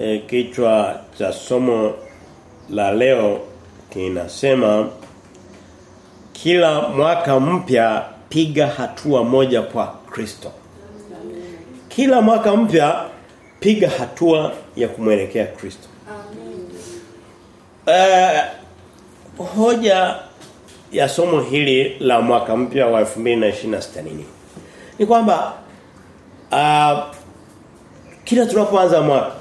E, kichwa cha somo la leo kinasema kila mwaka mpya piga hatua moja kwa Kristo. Kila mwaka mpya piga hatua ya kumwelekea Kristo. Amen. Uh, hoja ya somo hili la mwaka mpya wa 2026 nini? Ni kwamba uh, kila tunapoanza mwaka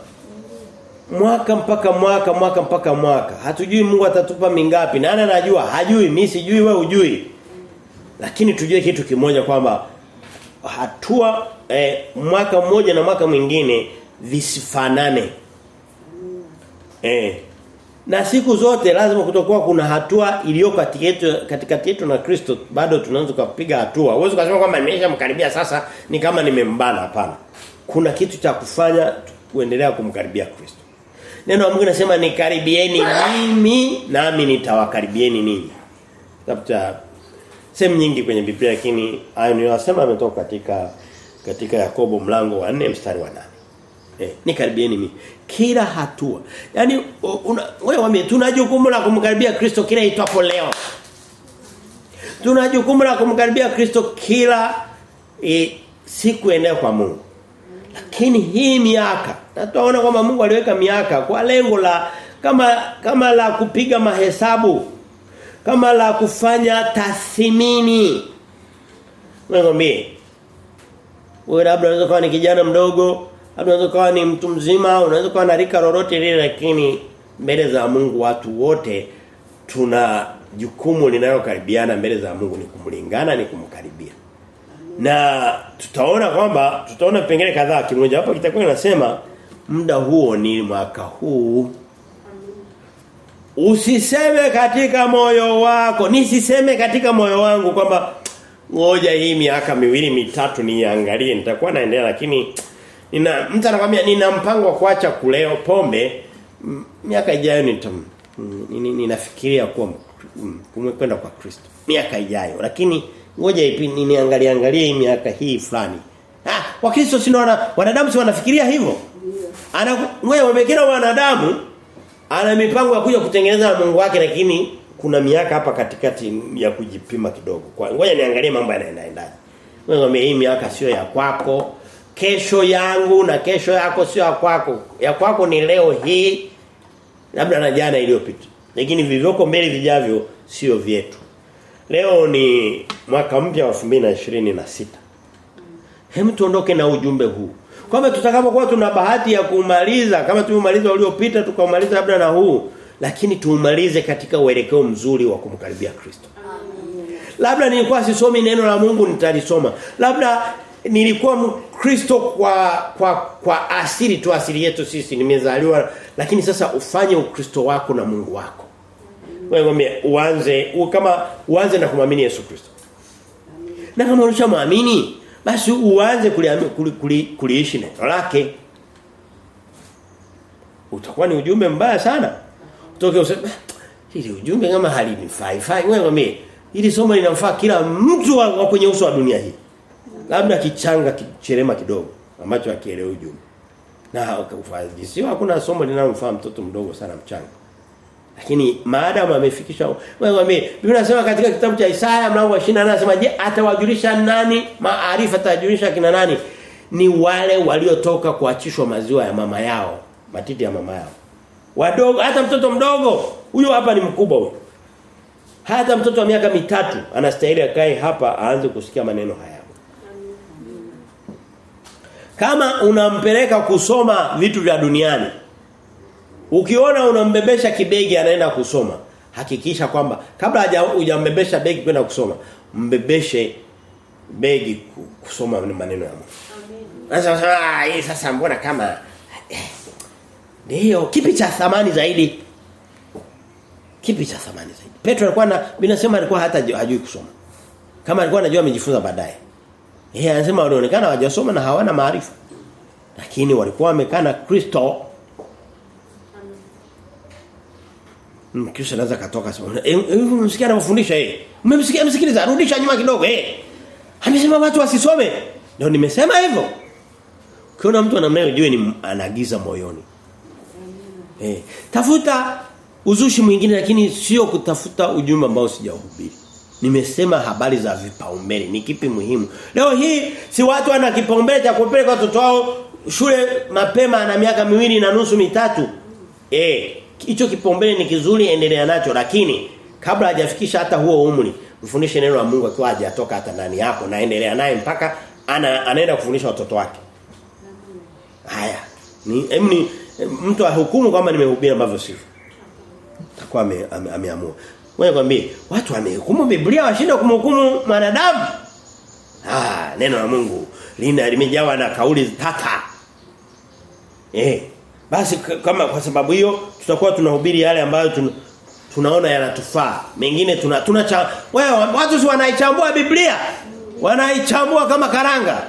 mwaka mpaka mwaka mwaka mpaka mwaka. Hatujui Mungu atatupa mingapi. Nani anajua? Hajui. Mimi sijui wewe ujui lakini tujue kitu kimoja kwamba hatua eh, mwaka mmoja na mwaka mwingine visifanane. Eh. Na siku zote lazima kutokuwa kuna hatua iliyo katikati yetu na Kristo. Bado tunaanza kupiga hatua. Uwezo kusema kwamba nimeshamkaribia sasa ni kama nimembana. Hapana. Kuna kitu cha kufanya kuendelea kumkaribia Kristo. Neno la Mungu linasema nikaribieni mimi nami nitawakaribieni ninyi. Tafuta sehemu nyingi kwenye Biblia lakini hayo niliyosema ametoka katika katika Yakobo mlango wa 4 mstari wa 8. Eh, nikaribieni mimi. Kila hatua. Yaani wewe wame tuna jukumu la kumkaribia Kristo kila itwapo leo. Tuna jukumu la kumkaribia Kristo kila e, siku eneo kwa Mungu. Lakini hii miaka, na tunaona kwamba Mungu aliweka miaka kwa lengo la kama kama la kupiga mahesabu. Kama la kufanya tathmini. Ngombe. Wewe labda unaweza kuwa ni kijana mdogo, labda unaweza kuwa ni mtu mzima, unaweza kuwa na rika lolote lile lakini mbele za Mungu watu wote tuna jukumu linalokaribiana mbele za Mungu ni kumlingana ni kumkaribia. Na tutaona kwamba tutaona pengine kadhaa kimoja hapo kitakuwa kinasema muda huo ni mwaka huu. Usiseme katika moyo wako, nisiseme katika moyo wangu kwamba ngoja hii miaka miwili mitatu niangalie nitakuwa naendelea lakini nina mtu anakuambia nina mpango wa kuacha kuleo pombe. Miaka ijayo nitam ninafikiria kuwa kwenda kwa Kristo. Miaka ijayo lakini ngoja ipi niangalie angalie hii miaka hii fulani. Ah wakristo si wanadamu si wanafikiria hivyo wewe wamekera wanadamu ana mipango ya kuja kutengeneza Mungu wake lakini kuna miaka hapa katikati ya kujipima kidogo. Kwa ngoja niangalie mambo yanaendaje. Wewe hii miaka sio ya kwako, kesho yangu na kesho yako sio ya kwako. Ya kwako ni leo hii labda na jana iliyopita. Lakini vilivyoko mbele vijavyo sio vyetu. Leo ni mwaka mpya wa 2026. Hem tuondoke na ujumbe huu. Kwamba tutakapokuwa tuna bahati ya kumaliza kama tumemaliza uliopita tukamaliza labda na huu lakini tuumalize katika uelekeo mzuri wa kumkaribia Kristo. Labda nilikuwa sisomi neno la Mungu nitalisoma. Labda nilikuwa Mkristo kwa kwa kwa asili tu asili yetu sisi nimezaliwa lakini sasa ufanye ukristo wako na Mungu wako. Wewe uanze kama uanze na kumwamini Yesu Kristo. Na kama unashamwamini basi uanze kuliishi kuli, kuli, neno lake. Utakuwa ni ujumbe mbaya sana. Utoke useme hili ujumbe kama halinifai fai. Wewe mimi hili somo linamfaa kila mtu wa, kwenye uso wa dunia hii. Labda kichanga kicherema kidogo ambacho akielewa ujumbe. Na sio hakuna somo linalomfaa mtoto mdogo sana mchanga lakini maadamu amefikisha wewe mimi Biblia inasema katika kitabu cha Isaya mlango wa 28 anasema je atawajulisha nani? Maarifa atajulisha kina nani? Ni wale waliotoka kuachishwa maziwa ya mama yao matiti ya mama yao. Wadogo hata mtoto mdogo huyo hapa ni mkubwa huyo. Hata mtoto wa miaka mitatu anastahili akae hapa aanze kusikia maneno haya. Kama unampeleka kusoma vitu vya duniani ukiona unambebesha kibegi anaenda kusoma hakikisha kwamba kabla hujambebesha begi kwenda kusoma mbebeshe begi kusoma maneno ya Mungu sasa hii sasa mbona kama ndio kipi cha thamani zaidi? Kipi cha thamani zaidi? Petro alikuwa na binasema alikuwa hata hajui kusoma. Kama alikuwa anajua amejifunza baadaye. Yeye anasema walionekana hawajasoma na hawana maarifa. Lakini walikuwa wamekaa na Kristo. Mkristo anaweza katoka sema, "Eh, msikia anafundisha yeye. Mmemsikia msikiliza, rudisha nyuma kidogo eh." Amesema watu wasisome. Ndio nimesema hivyo. Kuna mtu anamnaye ujue ni anaagiza moyoni. Eh, tafuta uzushi mwingine lakini sio kutafuta ujumbe ambao sijahubiri. Nimesema habari za vipaumbele ni kipi muhimu. Leo hii si watu wana kipaumbele cha kupeleka watoto wao shule mapema na miaka miwili na nusu mitatu. Eh, hicho kipombele ni kizuri endelea nacho lakini kabla hajafikisha hata huo umri mfundishe neno la Mungu akiwa hajatoka hata ndani yako na endelea naye mpaka ana, anaenda kufundisha watoto wake. Haya. Ni emni mtu ahukumu kwamba nimehubiri ambavyo sivyo. Takuwa ameamua. Ame, ame, ame Wewe kwambie watu wamehukumu Biblia washinda kumhukumu mwanadamu. Ah, neno la Mungu lina limejawa na kauli tata. Eh. Basi kama kwa sababu hiyo tutakuwa tunahubiri yale ambayo tun, tunaona yanatufaa. Mengine tuna tunacha wewe watu si wanaichambua Biblia. Wanaichambua kama karanga.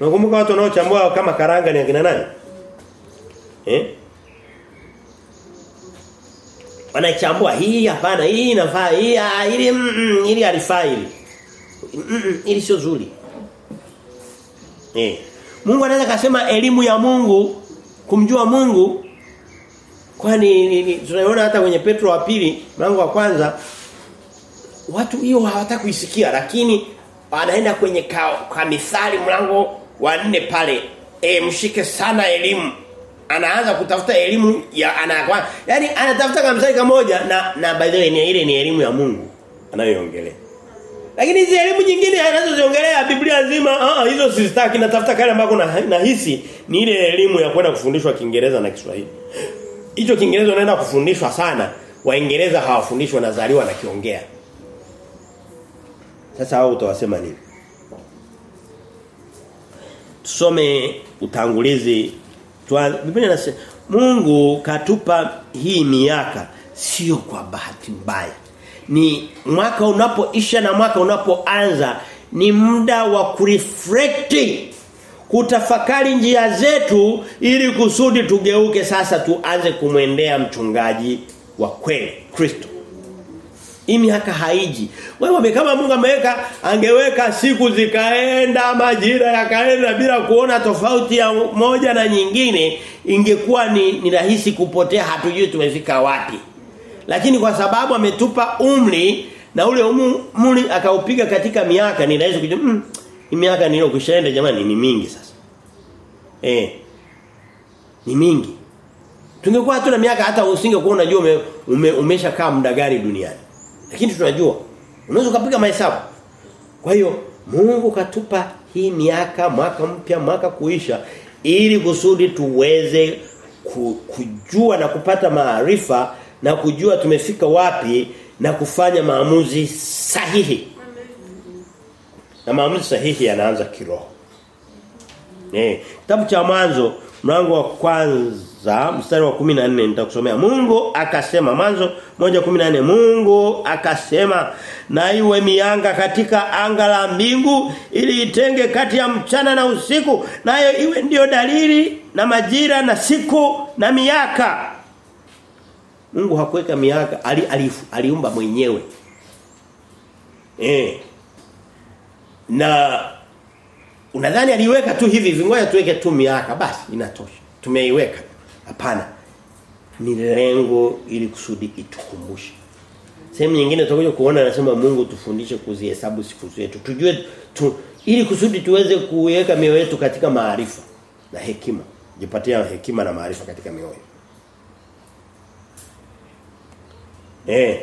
Nakumbuka watu wanaochambua kama karanga ni akina nani? Eh? Wanaichambua hii hapana, hii inafaa, hii ili mm, ili alifai ili. Mm, ili sio zuri. Eh. Mungu anaweza kusema elimu ya Mungu kumjua Mungu kwani tunaiona hata kwenye Petro wa pili mlango wa kwanza watu hiyo hawataka kuisikia lakini anaenda kwenye ka, mithali mlango wa nne pale e, mshike sana elimu. Anaanza kutafuta elimu ya anakuwa yani anatafuta kama mstari moja na na by the way ni ile ni elimu ya Mungu anayoongelea lakini hizi elimu nyingine anazoziongelea Biblia nzima ah hizo sizitaki. Natafuta kale ambako na nahisi ni ile elimu ya kwenda kufundishwa Kiingereza na Kiswahili. Hicho Kiingereza unaenda kufundishwa sana Waingereza hawafundishwi wanazaliwa na kiongea. Sasa hao utawasema nini? Tusome utangulizi. Biblia inasema Mungu katupa hii miaka sio kwa bahati mbaya. Ni mwaka unapoisha na mwaka unapoanza ni muda wa kureflect kutafakari njia zetu ili kusudi tugeuke sasa tuanze kumwendea mchungaji wa kweli Kristo. Hii miaka haiji. Wewe kama Mungu ameweka angeweka siku zikaenda majira yakaenda bila kuona tofauti ya moja na nyingine ingekuwa ni, ni rahisi kupotea hatujui tumefika wapi. Lakini kwa sababu ametupa umri na ule umri akaupiga katika miaka ni rahisi kujua mm, miaka niliyokwishaenda jamani ni mingi sasa. Eh. Ni mingi. Tungekuwa hatuna miaka hata usingekuwa unajua ume, ume, umeshakaa muda gani duniani. Lakini tunajua. Unaweza kupiga mahesabu. Kwa hiyo Mungu katupa hii miaka mwaka mpya mwaka kuisha ili kusudi tuweze kujua na kupata maarifa na kujua tumefika wapi na kufanya maamuzi sahihi. Na maamuzi sahihi yanaanza kiroho. Eh, kitabu cha mwanzo mlango wa kwanza mstari wa 14 nitakusomea. Mungu akasema mwanzo 1:14 Mungu akasema na iwe mianga katika anga la mbingu ili itenge kati ya mchana na usiku nayo iwe ndiyo dalili na majira na siku na miaka. Mungu hakuweka miaka ali, ali, aliumba mwenyewe. Eh. Na Unadhani aliweka tu hivi vingoya tuweke tu miaka basi inatosha. Tumeiweka. Hapana. Ni lengo ili kusudi itukumbushe. Sehemu nyingine tutakuja kuona anasema Mungu tufundishe kuzihesabu siku zetu. Tujue tu ili kusudi tuweze kuweka mioyo yetu katika maarifa na hekima. Jipatia hekima na maarifa katika mioyo. Eh.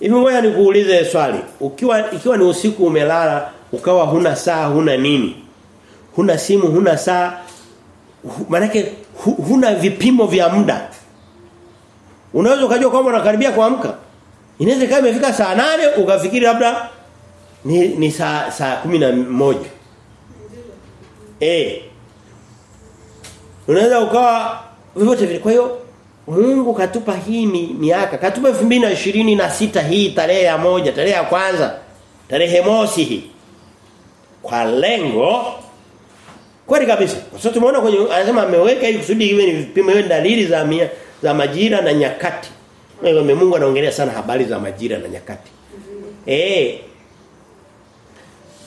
Hivi ngoja nikuulize swali. Ukiwa ikiwa ni usiku umelala ukawa huna saa huna nini? huna simu huna saa manake huna vipimo vya muda unaweza ukajua kwamba unakaribia kuamka inaweza kama imefika saa nane ukafikiri labda ni, ni saa saa kumi na moja eh unaweza ukawa vyovyote vile kwa hiyo Mungu katupa hii miaka katupa 2026 hii tarehe ya moja tarehe ya kwanza tarehe mosi hii kwa lengo Kweli kabisa. Kwa sababu tumeona kwenye anasema ameweka hii kusudi iwe ni vipimo iwe dalili za mia, za majira na nyakati. Kwa Mungu anaongelea sana habari za majira na nyakati. Eh.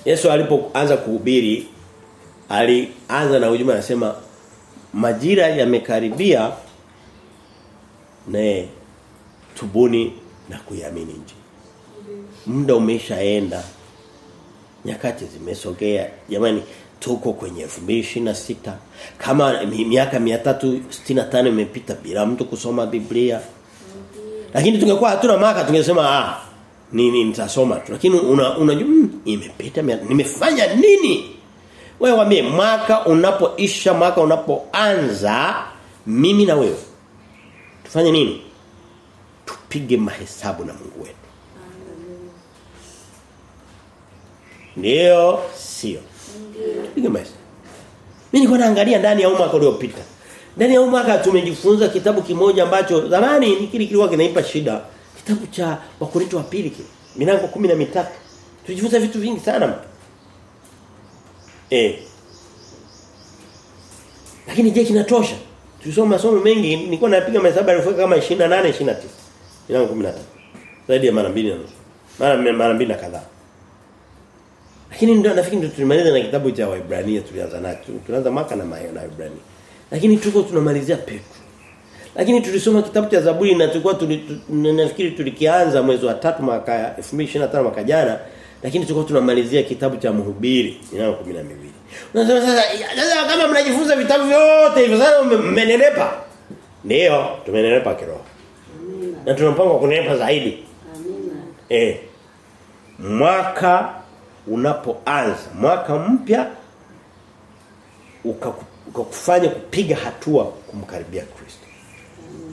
Yesu alipoanza kuhubiri alianza na ujumbe anasema majira yamekaribia Ne tubuni na kuiamini nje Muda umeshaenda. Nyakati zimesogea. Jamani tuko kwenye 2026 kama miaka 365 imepita bila mtu kusoma Biblia. Lakini tungekuwa hatuna maka tungesema ah nini nitasoma tu. Lakini unajua una, mm, imepita nimefanya nini? Wewe wambie mwaka unapoisha mwaka unapoanza mimi na wewe tufanye nini? Tupige mahesabu na Mungu wetu. Ndio sio. Tupige mahesabu. Mimi nilikuwa naangalia ndani ya mwaka uliopita. Ndani ya mwaka tumejifunza kitabu kimoja ambacho zamani nikili kilikuwa kinaipa shida. Kitabu cha Wakorintho wa pili kile. Milango 13. Tujifunza vitu vingi sana. Eh. Lakini je kinatosha? Tulisoma masomo mengi nilikuwa napiga mahesabu yalifika kama 28 29. Milango 15. Zaidi ya mara mbili na nusu. Mara mara mbili na kadhaa. Lakini ndio nafikiri ndio tulimaliza na kitabu cha Waebrania tulianza nacho. Tunaanza maka na maana na Waebrania. Lakini tuko tunamalizia Petro. Lakini tulisoma kitabu cha Zaburi na tulikuwa tuli, nafikiri tulikianza mwezi wa 3 mwaka 2025 mwaka jana lakini tulikuwa tunamalizia kitabu cha Mhubiri milango 12. Unasema sasa sasa kama mnajifunza vitabu vyote hivyo sasa mmenenepa. Ndio, tumenenepa kiroho. Na tunapanga kunenepa zaidi. Amina. Eh. Mwaka unapoanza, mwaka mpya ukakufanya uka kupiga hatua kumkaribia Kristo.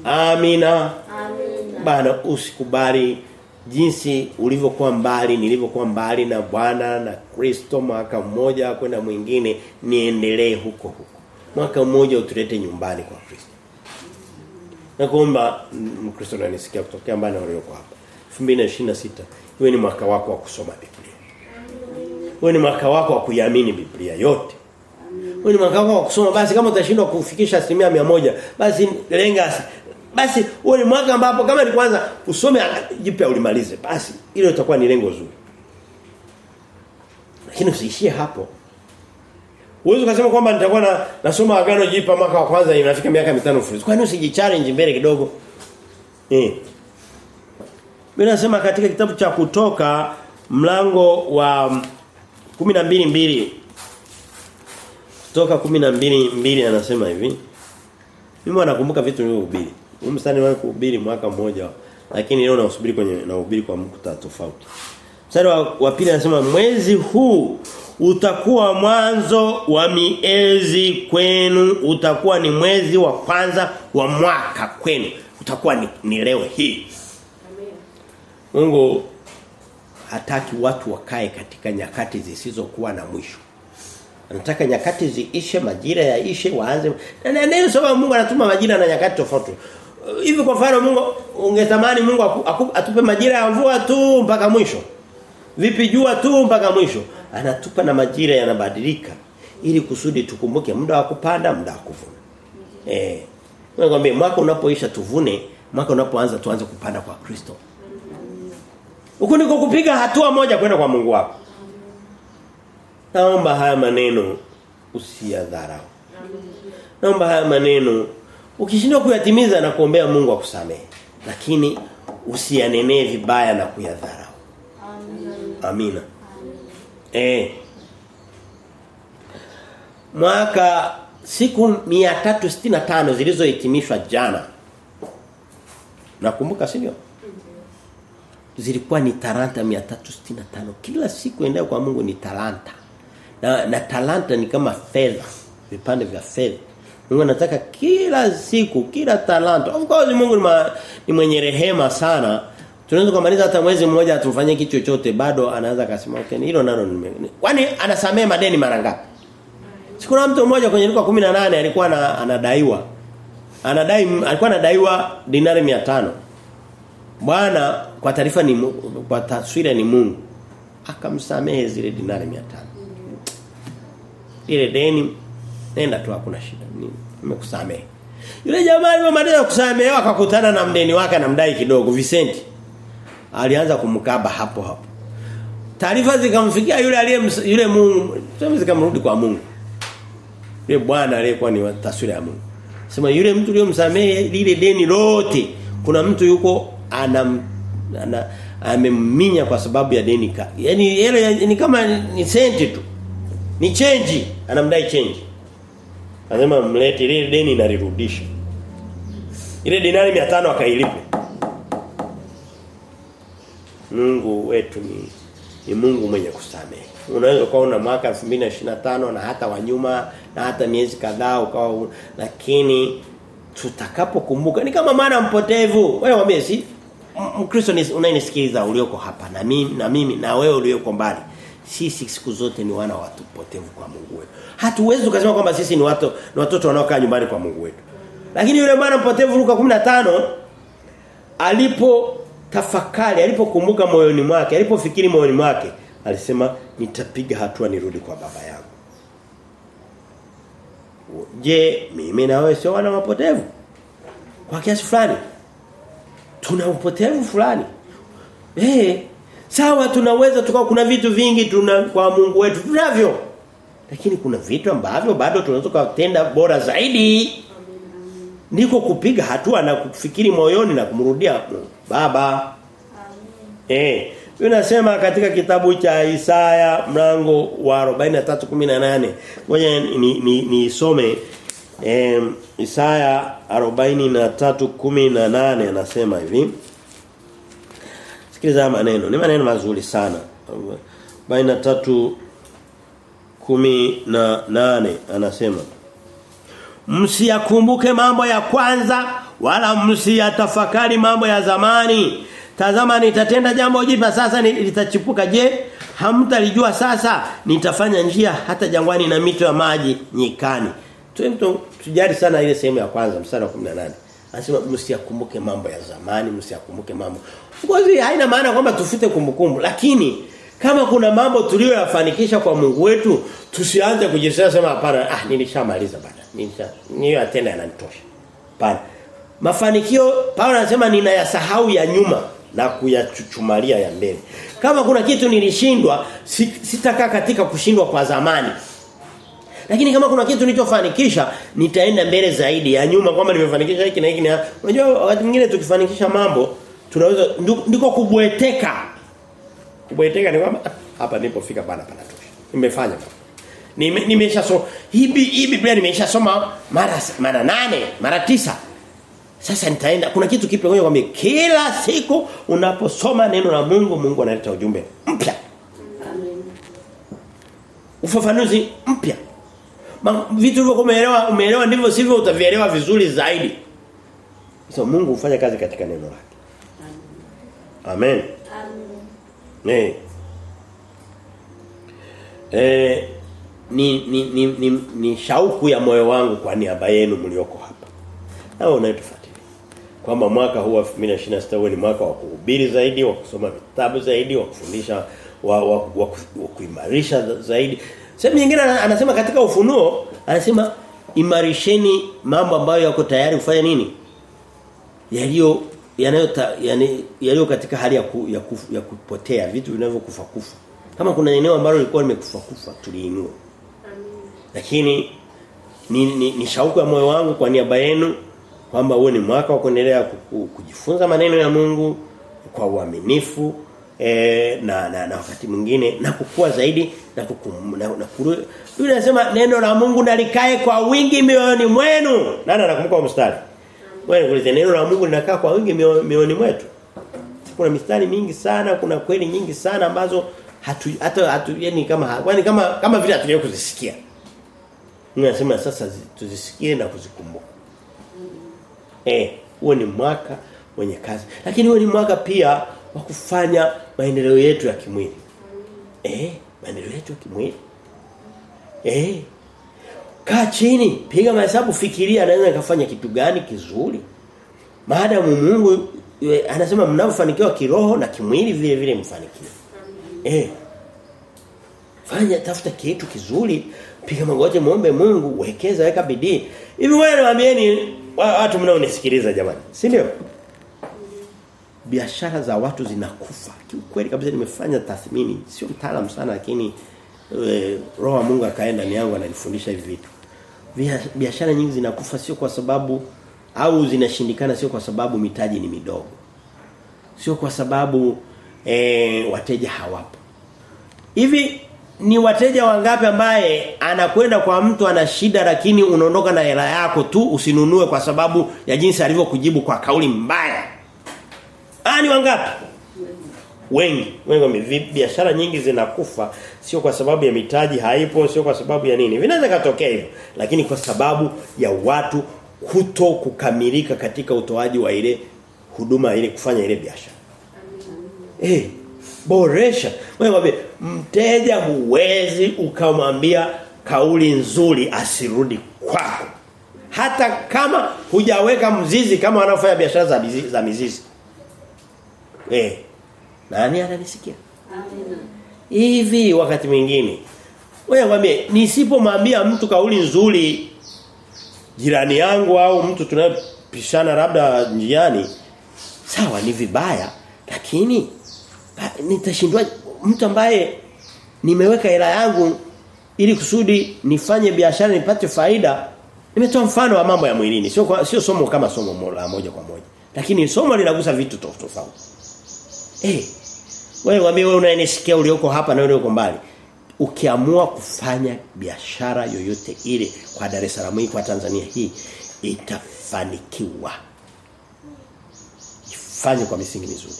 Amina. Amina. Bana usikubali jinsi ulivyokuwa mbali nilivyokuwa mbali na Bwana na Kristo mwaka mmoja kwenda mwingine niendelee huko huko. Mwaka mmoja utulete nyumbani kwa Kristo. na kuomba Mkristo ananisikia kutokea mbali na ulioko hapa. 2026 iwe ni mwaka wako wa kusoma Biblia. Iwe ni mwaka wako wa kuiamini Biblia yote. Iwe ni mwaka wako wa kusoma basi kama utashindwa kufikisha asilimia mia moja basi lenga basi huo ni mwaka ambapo kama ni kwanza usome jipya ulimalize basi ile itakuwa ni lengo zuri. Lakini usiishie hapo. Uwezo kusema kwamba nitakuwa na nasoma agano jipya mwaka wa kwanza inafika miaka mitano mfululizo. Kwa nini usijichallenge mbele kidogo? Eh. Mimi nasema katika kitabu cha kutoka mlango wa 12 mbili kutoka 12 mbili anasema hivi. Mimi nakumbuka vitu nilivyohubiri. Huu mstari wangu kuhubiri mwaka mmoja lakini leo nausubiri kwenye nahubiri kwa mkuta tofauti. Mstari wa, wa pili anasema mwezi huu utakuwa mwanzo wa miezi kwenu utakuwa ni mwezi wa kwanza wa mwaka kwenu utakuwa ni, ni leo hii. Mungu hataki watu wakae katika nyakati zisizokuwa na mwisho. Anataka nyakati ziishe, majira yaishe, waanze. Na ndio sababu Mungu anatuma majira na nyakati tofauti. Hivi kwa mfano Mungu ungetamani Mungu atupe majira ya mvua tu mpaka mwisho. Vipi jua tu mpaka mwisho. Anatupa na majira yanabadilika ili kusudi tukumbuke muda wa kupanda, muda wa kuvuna. Eh. Nakwambia mwaka unapoisha tuvune, mwaka unapoanza tuanze kupanda kwa Kristo. Huko ndiko kupiga hatua moja kwenda kwa Mungu wako. Naomba haya maneno usiyadharau. Naomba haya maneno ukishindwa kuyatimiza na kuombea Mungu akusamehe. Lakini usiyanenee vibaya na kuyadharau. Amina. Amina. Eh. Mwaka siku 365 zilizohitimishwa jana. Nakumbuka sivyo Zilikuwa ni talanta 365. Kila siku endayo kwa Mungu ni talanta. Na, na talanta ni kama fedha, vipande vya fedha. Mungu nataka kila siku, kila talanta. Of course Mungu ni, ma, ni mwenye rehema sana. Tunaweza kumaliza hata mwezi mmoja atumfanyie kitu chochote bado anaanza akasema okay hilo nalo. Kwani anasamea madeni mara ngapi? Siku na mtu mmoja kwenye Luka 18 alikuwa na, anadaiwa. Anadai alikuwa anadaiwa dinari 500. Bwana kwa taarifa ni kwa taswira ni Mungu. Akamsamehe zile dinari 500. Ile deni nenda tu hakuna shida. Nimekusamehe. Yule jamaa alipomaliza kusamehewa akakutana na mdeni wake anamdai kidogo Vicent. Alianza kumkaba hapo hapo. Taarifa zikamfikia yule aliye yule Mungu, sema zikamrudi kwa Mungu. Yule bwana aliyekuwa ni taswira ya Mungu. Sema yule mtu uliyomsamehe lile deni lote Kuna mtu yuko ana, ana amemminya kwa sababu ya deni ka. Yaani ni kama ni senti tu. Ni change, anamdai change. Anasema mlete ile deni inarudisha. Ile dinari 500 akailipe. Mungu wetu ni ni Mungu mwenye kusamehe. Unaweza kuwa una mwaka 2025 na hata wanyuma na hata miezi kadhaa ukawa lakini tutakapokumbuka ni kama maana mpotevu. Wewe mwambie si Mkristo unayenisikiliza ulioko hapa na mimi na mimi na wewe ulioko mbali. Sisi siku zote ni wana watu potevu kwa Mungu wetu. Hatuwezi kusema kwamba sisi ni watu ni watoto wanaokaa nyumbani kwa Mungu wetu. Lakini yule mwana mpotevu Luka 15 alipo tafakari alipokumbuka moyoni mwake alipofikiri moyoni mwake alisema nitapiga hatua nirudi kwa baba yangu je mimi na wewe sio wana wapotevu kwa kiasi fulani tuna upotevu fulani eh sawa tunaweza tukao kuna vitu vingi tuna kwa Mungu wetu tunavyo lakini kuna vitu ambavyo bado tunaweza kutenda bora zaidi Niko kupiga hatua na kufikiri moyoni na kumrudia baba Amen. eh Unasema katika kitabu cha Isaya mlango wa 43:18. Ngoja ni ni nisome eh Isaya 43:18 anasema hivi. Sikiliza maneno, ni maneno mazuri sana. 43:18 anasema Msiyakumbuke mambo ya kwanza wala msiyatafakari mambo ya zamani. Tazama nitatenda jambo jipya sasa litachipuka je hamtalijua sasa nitafanya njia hata jangwani na mito ya maji nyikani. Tujali sana ile sehemu ya kwanza mstari wa 18. Anasema msiyakumbuke mambo ya zamani, msiyakumbuke mambo. Ngozi haina maana kwamba tufute kumbukumbu, lakini kama kuna mambo tuliyoyafanikisha kwa Mungu wetu, tusianze kujisema sema hapana, ah nilishamaliza bana. Nilisha niyo atenda yananitosha. Hapana. Mafanikio Paulo anasema ninayasahau ya nyuma na kuyachuchumalia ya mbele. Kama kuna kitu nilishindwa, sitakaa katika kushindwa kwa zamani. Lakini kama kuna kitu nilichofanikisha, nitaenda mbele zaidi ya nyuma kwamba nimefanikisha hiki na hiki na unajua wakati mwingine tukifanikisha mambo tunaweza ndiko kubweteka. Kubweteka ni kwamba hapa nilipofika bana pana tosha. Nimefanya. Nime hibi hivi hii Biblia nimeshasoma mara mara nane, mara tisa. Sasa nitaenda kuna kitu kipya ngoja kwambie kila siku unaposoma neno la Mungu Mungu analeta ujumbe mpya. Amen. Ufafanuzi mpya. Vitu hivyo umeelewa umeelewa ndivyo sivyo utavielewa vizuri zaidi. So Mungu hufanya kazi katika neno lake. Amen. Amen. Eh. Eh ni ni, ni ni ni shauku ya moyo wangu kwa niaba yenu mlioko hapa. Nao unayetufuatilia. Kwamba mwaka huu wa 2026 uwe ni mwaka wa kuhubiri zaidi, wa kusoma vitabu zaidi, wa kufundisha wa, wa, wa, wa kuimarisha zaidi. Sehemu nyingine anasema katika ufunuo anasema imarisheni mambo ambayo yako tayari kufanya nini? Yaliyo yanayo yani yaliyo katika hali ya, ku, ya, kufu, ya kupotea vitu vinavyokufa kufa. Kama kuna eneo ambalo lilikuwa limekufa kufa tuliinua. Lakini ni, ni, ni shauku ya moyo wangu kwa niaba yenu kwamba huo ni mwaka wa kuendelea kujifunza maneno ya Mungu kwa uaminifu e, na, na na wakati mwingine na kukua zaidi na kukum, na, na kuru, nasema neno la Mungu nalikae kwa wingi mioyoni mwenu. Nani anakumbuka mstari? Wewe kuuliza neno la Mungu linakaa kwa wingi mioyoni mwetu. Kuna mistari mingi sana, kuna kweli nyingi sana ambazo hatu hata hatu yani kama yani kama kama vile hatujawahi kuzisikia. Ninasema sasa tuzisikie na kuzikumbuka. Eh, huo ni mwaka wenye kazi. Lakini huo ni mwaka pia wa kufanya maendeleo yetu ya kimwili. Eh, maendeleo yetu ya kimwili. Eh. Kaa chini, piga mahesabu, fikiria naweza nikafanya kitu gani kizuri. Maadamu Mungu anasema mnapofanikiwa kiroho na kimwili vile vile mfanikiwe. Eh. Fanya tafuta kitu kizuri, piga magoti muombe Mungu, wekeza weka bidii. Hivi wewe niambieni watu mnaonisikiliza jamani, si ndio? Biashara za watu zinakufa. Kiukweli kabisa nimefanya tathmini, sio mtaalamu sana lakini e, roho wa Mungu akaenda ndani yangu ananifundisha hivi vitu. Biashara nyingi zinakufa sio kwa sababu au zinashindikana sio kwa sababu mitaji ni midogo. Sio kwa sababu e, wateja hawapo. Hivi ni wateja wangapi ambaye anakwenda kwa mtu ana shida lakini unaondoka na hela yako tu usinunue kwa sababu ya jinsi alivyokujibu kwa kauli mbaya. Ah ni wangapi? Wengi. Wengi biashara nyingi zinakufa sio kwa sababu ya mitaji haipo, sio kwa sababu ya nini. Vinaweza katokea hivyo, lakini kwa sababu ya watu kuto kukamilika katika utoaji wa ile huduma ile kufanya ile biashara. Eh, hey, boresha. Wewe mteja huwezi ukamwambia kauli nzuri asirudi kwako. Hata kama hujaweka mzizi kama wanaofanya biashara za mizizi, za mizizi. Eh. Nani ananisikia? Amina. Hivi wakati mwingine wewe mwambie nisipomwambia mtu kauli nzuri jirani yangu au mtu tunayepishana labda njiani sawa ni vibaya lakini nitashindwa mtu ambaye nimeweka hela yangu ili kusudi nifanye biashara nipate faida nimetoa mfano wa mambo ya mwilini sio sio somo kama somo la moja kwa moja lakini somo linagusa vitu tofauti eh wewe mwambie wewe unayenisikia ulioko hapa na ulioko mbali ukiamua kufanya biashara yoyote ile kwa Dar es Salaam hii kwa Tanzania hii itafanikiwa. Ifanye kwa misingi mizuri.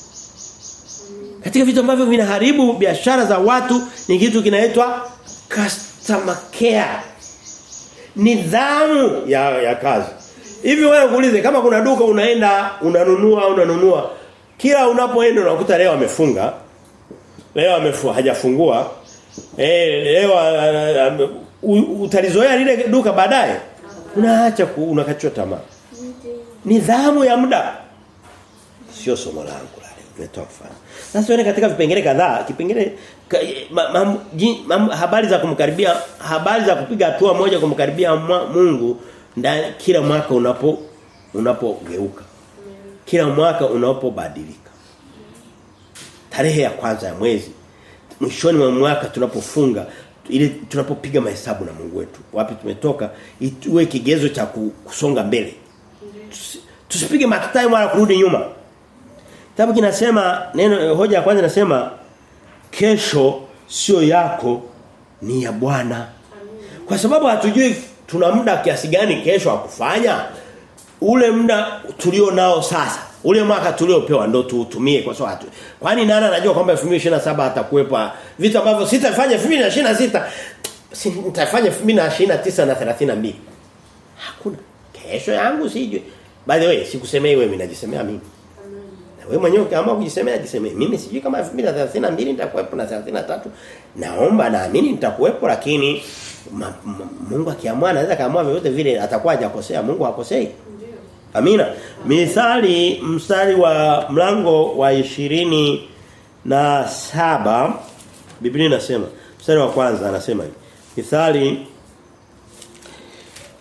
Katika vitu ambavyo vinaharibu biashara za watu ni kitu kinaitwa customer care. Nidhamu ya ya kazi. Hivi wewe kuulize kama kuna duka unaenda unanunua unanunua kila unapoenda unakuta leo amefunga. Leo amefua hajafungua. Eh leo utalizoea lile duka baadaye? Unaacha unakachwa tamaa. Nidhamu ya muda. Sio somo langu la leo. Sasa katika vipengele kadhaa. Kipengele ka, ma, habari za kumkaribia habari za kupiga hatua moja kumkaribia Mungu ndani kila mwaka unapo unapogeuka kila mwaka unapobadilika. Tarehe ya kwanza ya mwezi mwishoni mwa mwaka tunapofunga ili tunapopiga mahesabu na Mungu wetu. Wapi tumetoka? Iwe kigezo cha kusonga mbele. Tusipige matayo wala kurudi nyuma. Kitabu kinasema neno hoja ya kwanza inasema kesho sio yako ni ya Bwana. Kwa sababu hatujui tuna muda kiasi gani kesho akufanya ule muda tulio nao sasa ule mwaka tuliopewa ndo tuutumie kwa sababu kwani nani anajua kwamba 2027 atakuwepo vitu ambavyo sitafanya 2026 nitafanya 2029 na 32 hakuna kesho yangu sijui by the way sikusemei wewe ninajisemea mimi wewe mwenyewe kama kujisemea jisemee. Mimi sijui kama 2032 nitakuwepo na 33. Naomba naamini nitakuwepo lakini Mungu akiamua anaweza kaamua vyovyote vile atakuwa hajakosea. Mungu hakosei. Amina. Mithali mstari wa mlango wa ishirini na saba Biblia inasema mstari wa kwanza anasema hivi. Mithali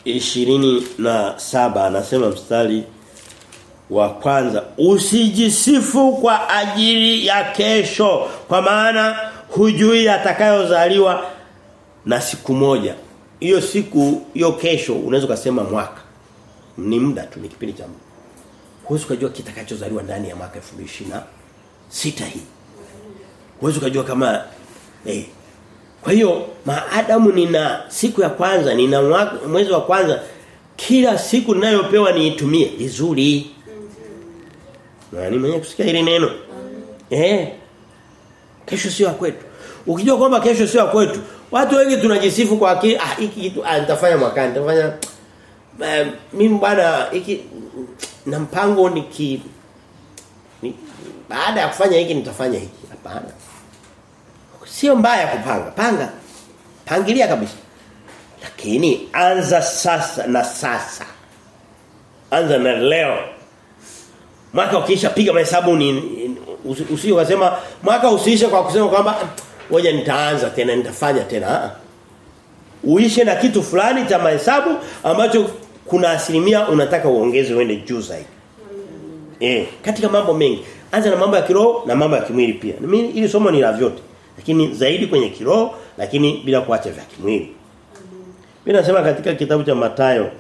ishirini na saba anasema mstari wa kwanza usijisifu kwa ajili ya kesho kwa maana hujui atakayozaliwa na siku moja hiyo siku hiyo kesho unaweza kusema mwaka ni muda tu ni kipindi cha muda huwezi kujua kitakachozaliwa ndani ya mwaka 2026 hii huwezi kujua kama eh kwa hiyo maadamu nina siku ya kwanza nina mwezi wa kwanza kila siku ninayopewa niitumie vizuri nani mwenye kusikia hili neno? Eh. Kesho sio ya kwetu. Ukijua kwamba kesho sio ya kwetu, watu wengi tunajisifu kwa akili, ah hiki kitu ah, nitafanya mwakani, nitafanya uh, mimi bwana hiki na mpango niki ni, baada ya kufanya hiki nitafanya hiki. Hapana. Sio mbaya kupanga. Panga. Pangilia kabisa. Lakini anza sasa na sasa. Anza na leo mwaka ukiisha piga mahesabu ni usio kusema mwaka usiishe kwa kusema kwamba ngoja nitaanza tena nitafanya tena uishe na kitu fulani cha mahesabu ambacho kuna asilimia unataka uongeze uende juu zaidi. Eh katika mambo mengi. Anza na mambo ya kiroho na mambo ya kimwili pia. Mimi ili somo ni la vyote. Lakini zaidi kwenye kiroho lakini bila kuacha vya kimwili. Mimi nasema katika kitabu cha Matayo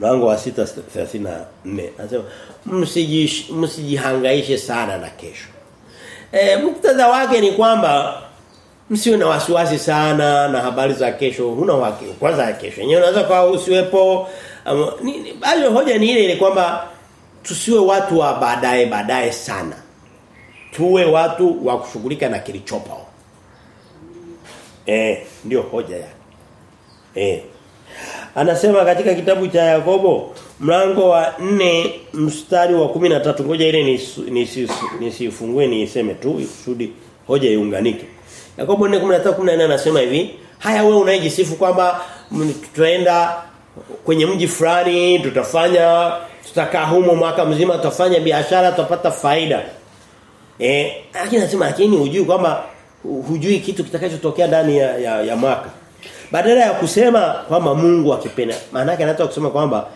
mlango wa 6:34 anasema msiji msijihangaishe sana na kesho. Eh muktadha wake ni kwamba msiwe na wasiwasi sana na habari za kesho. Huna wake kwanza ya kesho. Yenyewe unaweza kwa usiwepo. Bali hoja ni ile ile kwamba tusiwe watu wa baadaye baadaye sana. Tuwe watu wa kushughulika na kilichopo. Eh ndio hoja yake eh. Anasema katika kitabu cha Yakobo mlango wa 4 mstari wa 13 ngoja ile nisifungue ni niseme tu hoja iunganike Yakobo 4:13 anasema hivi, haya wewe unayejisifu kwamba tutaenda kwenye mji fulani, tutafanya tutakaa humo mwaka mzima, tutafanya biashara, tutapata faida. Eh, lakini anasema lakini hujui kwamba hujui kitu kitakachotokea ndani ya, ya, ya mwaka. Badala ya kusema kwamba Mungu akipenda, maana yake anataka kusema kwamba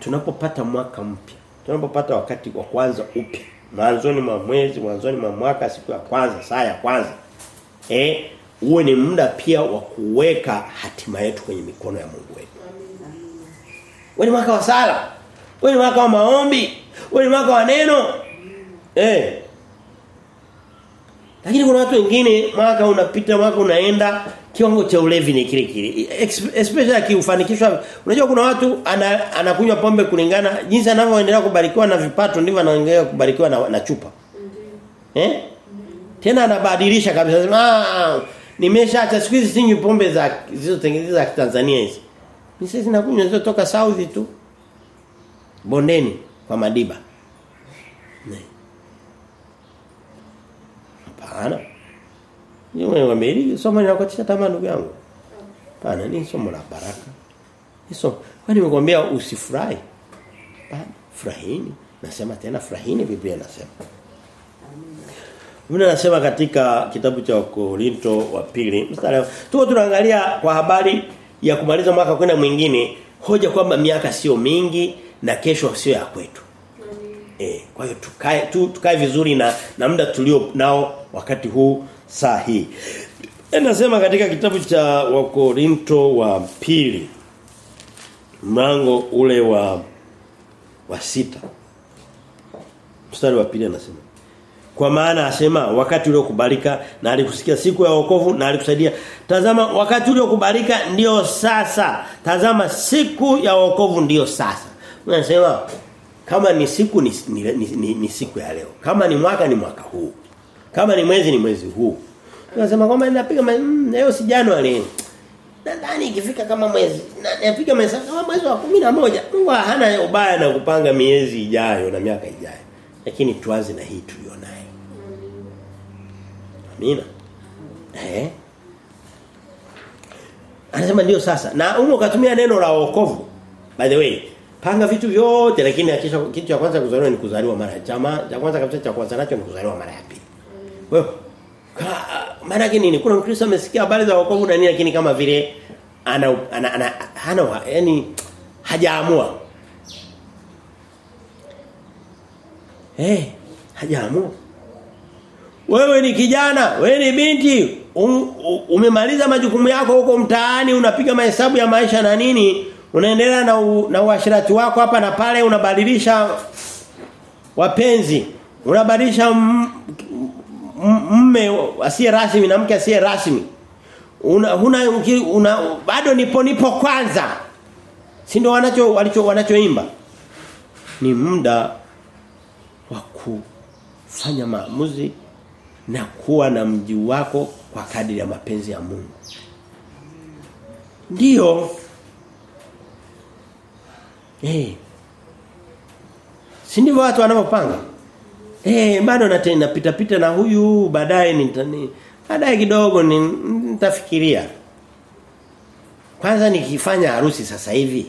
tunapopata mwaka mpya, tunapopata wakati wa kwanza upya, mwanzoni mwa mwezi, mwanzoni mwa mwaka, siku ya kwanza, saa ya kwanza eh uwe ni muda pia wa kuweka hatima yetu kwenye mikono ya Mungu wetu. Wewe ni mwaka wa sala. Wewe ni mwaka wa maombi. Wewe ni mwaka wa neno. Eh. Lakini kuna watu wengine mwaka unapita mwaka unaenda kiwango cha ulevi ni kile kile. Especially akiufanikishwa unajua kuna watu ana, pombe kulingana jinsi anavyoendelea kubarikiwa na vipato ndivyo anaendelea kubarikiwa na, na chupa. Eh? Tena anabadilisha kabisa. Ah, nimeshaacha siku hizi sinywi pombe za zilizotengenezwa za Tanzania hizi. Mimi sasa nakunywa toka Saudi tu. Bondeni kwa Madiba. Ne. Hapana. Niwe wameli somo linakuatisha tamaa ndugu yangu. Hapana, ni somo la baraka. Ni somo. Kwa nimekuambia usifurahi. Hapana, furahini. Nasema tena furahini Biblia inasema. Biblia inasema katika kitabu cha Korinto wa pili mstari tuko tunaangalia kwa habari ya kumaliza mwaka kwenda mwingine hoja kwamba miaka sio mingi na kesho sio ya kwetu. Eh, kwa hiyo tukae tu, tukae vizuri na na muda tulio nao wakati huu saa hii. Nasema katika kitabu cha Wakorinto wa pili mlango ule wa wa sita mstari wa pili anasema kwa maana asema wakati uliokubalika na alikusikia siku ya wokovu na alikusaidia. Tazama wakati uliokubalika ndio sasa. Tazama siku ya wokovu ndio sasa. Unasema kama ni siku ni, ni, ni, ni, ni siku ya leo. Kama ni mwaka ni mwaka huu. Kama ni mwezi ni mwezi huu. Unasema kwamba ninapiga mm, leo si Januari nadhani ikifika kama mwezi napiga mwezi kama mwezi wa 11 Mungu hana ubaya na kupanga miezi ijayo na miaka ijayo. Lakini tuanze na hii tulionayo Amina. Eh? Anasema ndio sasa. Na umo katumia neno la wokovu. By the way, panga vitu vyote lakini hakisha kitu cha kwanza kuzaliwa ni kuzaliwa mara ya chama. Cha kwanza kabisa cha kwanza nacho ni kuzaliwa mara ya pili. Wewe maana yake nini? Kuna Mkristo amesikia habari za wokovu na nini lakini kama vile ana ana, ana hana yani hajaamua. Eh, hey, hajaamua. Wewe ni kijana, wewe ni binti, um, umemaliza majukumu yako huko mtaani, unapiga mahesabu ya maisha na nini, unaendelea na u, na uashirati wako hapa na pale unabadilisha wapenzi, unabadilisha mme asiye rasmi na mke asiye rasmi. Una, una, una bado nipo nipo kwanza. Si ndio wanacho walicho wanachoimba? Ni muda wa kufanya maamuzi na kuwa na mji wako kwa kadri ya mapenzi ya Mungu. ndio Eh. Si ndivyo watu wanavyopanga? Eh, bado napita pita na huyu baadaye nitani baadaye kidogo nitafikiria. Kwanza nikifanya harusi sasa hivi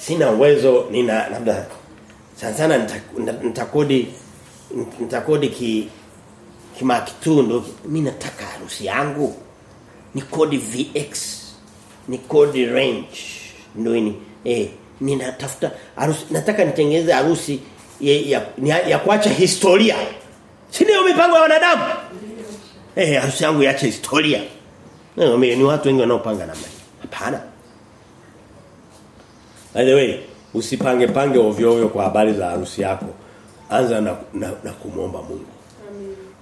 sina uwezo nina labda sana sana nitakodi nitakodi ki kimakitundo mimi nataka harusi yangu. Ni kodi VX ni kodi range. Ndio ni eh ninatafuta harusi nataka nitengeneze harusi ya, ya, ya, ya kuacha historia. Si ndio mipango ya wanadamu? Eh harusi yangu iache historia. Ni watu wengi wanaopanga namna hapana. By the way, usipange pange ovyo ovyo kwa habari za harusi yako. Anza na, na, na kumuomba Mungu.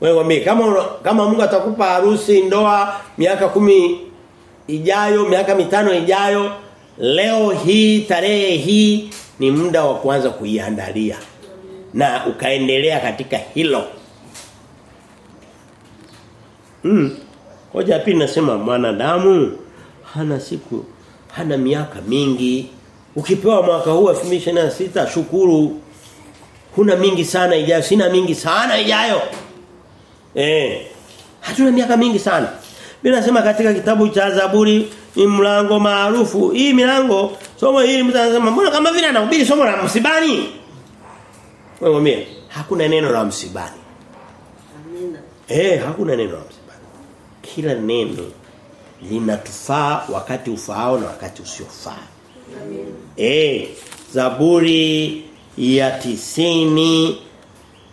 Wewe mwambie kama kama Mungu atakupa harusi ndoa miaka kumi ijayo, miaka mitano ijayo, leo hii tarehe hii ni muda wa kuanza kuiandalia. Na ukaendelea katika hilo. Mm. Hoja pili nasema mwanadamu hana siku hana miaka mingi. Ukipewa mwaka huu 2026 shukuru. Huna mingi sana ijayo, sina mingi sana ijayo. Eh. Hatuna miaka mingi sana. Mimi nasema katika kitabu cha Zaburi ni mlango maarufu. Hii milango somo hili mtu anasema mbona kama vile anahubiri somo la msibani? Wewe mwambie hakuna neno la msibani. Amina. Eh, hakuna neno la msibani. Kila neno linatufaa wakati ufaao na wakati usiofaa. Eh, Zaburi ya tisini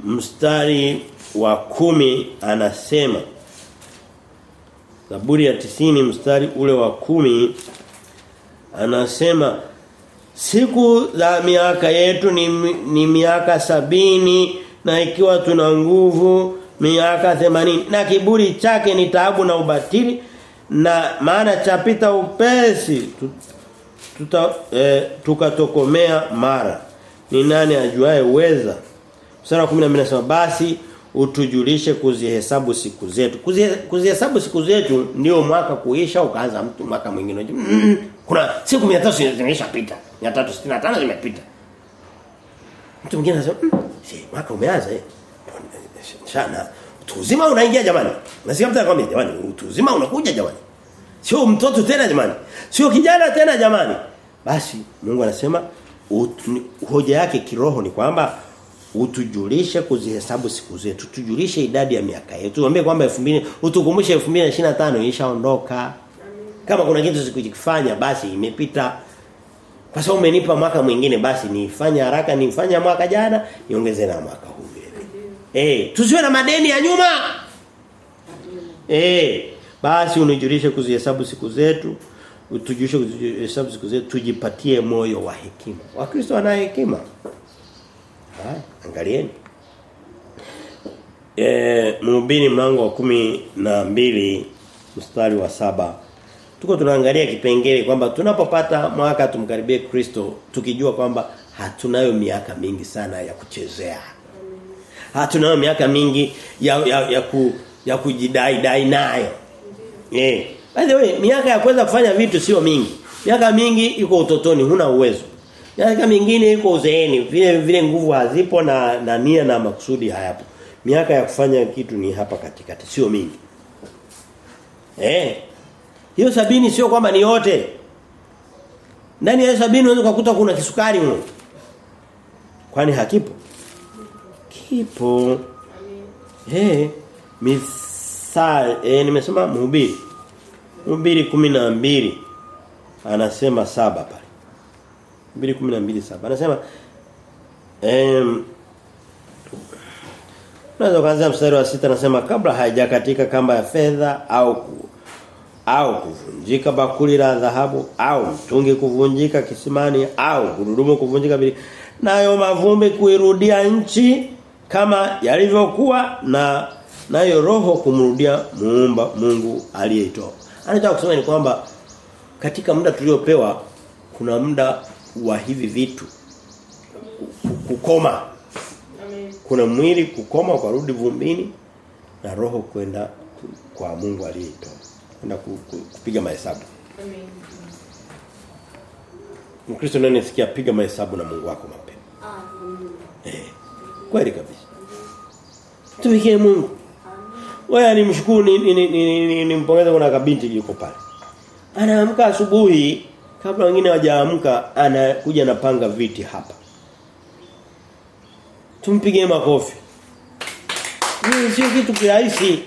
mstari wa kumi anasema Zaburi ya tisini mstari ule wa kumi anasema siku za miaka yetu ni, ni miaka sabini na ikiwa tuna nguvu miaka themanini. Na kiburi chake ni taabu na ubatili na maana chapita upesi tuta eh, tukatokomea mara. Ni nani ajuae uweza? Wa 12 nasema basi utujulishe kuzihesabu siku zetu. Kuzihesabu siku zetu ndio mwaka kuisha ukaanza mtu mwaka mwingine. Mm, kuna siku 300 zimeshapita. 365 zimepita. Mtu mwingine anasema mm, si mwaka umeanza eh. Sana utuzima unaingia jamani. Nasikia mtu anakuambia jamani utuzima unakuja jamani. Sio mtoto tena jamani. Sio kijana tena jamani. Basi Mungu anasema hoja yake kiroho ni kwamba utujulishe kuzihesabu siku zetu. Tujulishe idadi ya miaka yetu. Tuambie kwamba 2000 utukumbushe 2025 inshaondoka Kama kuna kitu sikukifanya basi imepita. Kwa sababu umenipa mwaka mwingine basi nifanye haraka nifanye mwaka jana niongeze na mwaka huu vile. Eh, tusiwe na madeni ya nyuma. Eh, basi unijulishe kuzihesabu siku zetu, utujulishe kuzihesabu siku zetu, tujipatie moyo wa hekima. Wakristo wana hekima. Haya, angalieni. Eh, mhubiri mlango wa kumi na mbili mstari wa saba Tuko tunaangalia kipengele kwamba tunapopata mwaka tumkaribie Kristo tukijua kwamba hatunayo miaka mingi sana ya kuchezea. Hatunayo miaka mingi ya ya, ya, ku, ya kujidai dai nayo. Eh. By the way, miaka ya kuweza kufanya vitu sio mingi. Miaka mingi iko utotoni, huna uwezo. Miaka mingine iko uzeeni, vile vile nguvu hazipo na na nia na makusudi hayapo. Miaka ya kufanya kitu ni hapa katikati, sio mingi. Eh. Hiyo sabini sio kwamba ni yote. Ndani ya sabini unaweza kukuta kuna kisukari huko. Kwani hakipo? Kipo. Eh, misal eh nimesema mhubiri. Mhubiri 12 anasema saba pale. Mhubiri 12 saba. Anasema em Unaweza kuanzia mstari wa sita anasema kabla haijakatika kamba ya fedha au ku, au kuvunjika bakuli la dhahabu au mtungi kuvunjika kisimani au gurudumu kuvunjika bili nayo mavumbi kuirudia nchi kama yalivyokuwa na nayo roho kumrudia muumba Mungu aliyeitoa. Anataka kusema ni kwamba katika muda tuliopewa kuna muda wa hivi vitu kukoma. Kuna mwili kukoma kwa rudi vumbini na roho kwenda kwa Mungu aliyeitoa. Kwenda ku, ku, kupiga mahesabu. amen Mkristo nani sikia piga mahesabu na Mungu wako mapema. Eh. Kweli kabisa. Tumikie Mungu. Wewe ni mshukuru ni ni, ni, ni, ni, kuna kabinti yuko pale. Anaamka asubuhi kabla wengine hawajaamka anakuja na panga viti hapa. Tumpige makofi. Hii sio kitu kirahisi.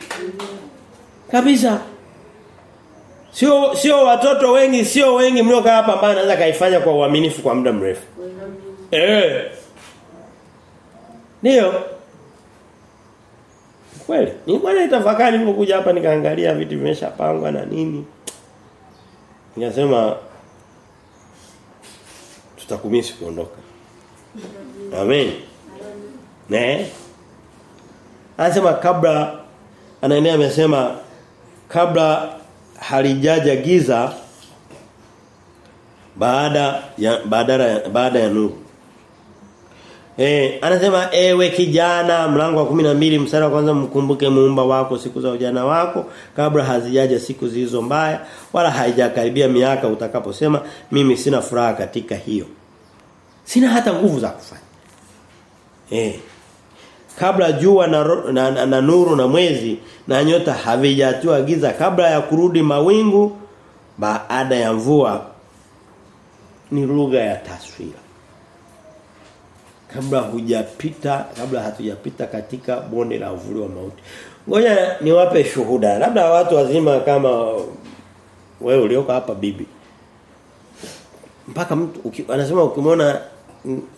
Kabisa. Sio sio watoto wengi, sio wengi mliokaa hapa ambao anaweza kaifanya kwa uaminifu kwa muda mrefu. Eh. Ndio. Kweli. ni Nilikuwa itafakari nilipokuja hapa nikaangalia viti vimeshapangwa na nini. Nikasema tutakumisi kuondoka. Amen. Ne? Anasema kabla anaendelea amesema kabla halijaja giza baada ya baada baada ya nuru. Eh, anasema ewe kijana mlango wa 12 mstari wa kwanza mkumbuke muumba wako siku za ujana wako kabla hazijaja siku zilizo mbaya wala haijakaribia miaka utakaposema mimi sina furaha katika hiyo. Sina hata nguvu za kufanya. Eh. Kabla jua na, na, na, na nuru na mwezi na nyota havijatua giza kabla ya kurudi mawingu baada ya mvua ni lugha ya taswira kabla hujapita kabla hatujapita katika bonde la uvuli wa mauti. Ngoja niwape shuhuda. Labda watu wazima kama wewe ulioko hapa bibi. Mpaka mtu uki, anasema ukimwona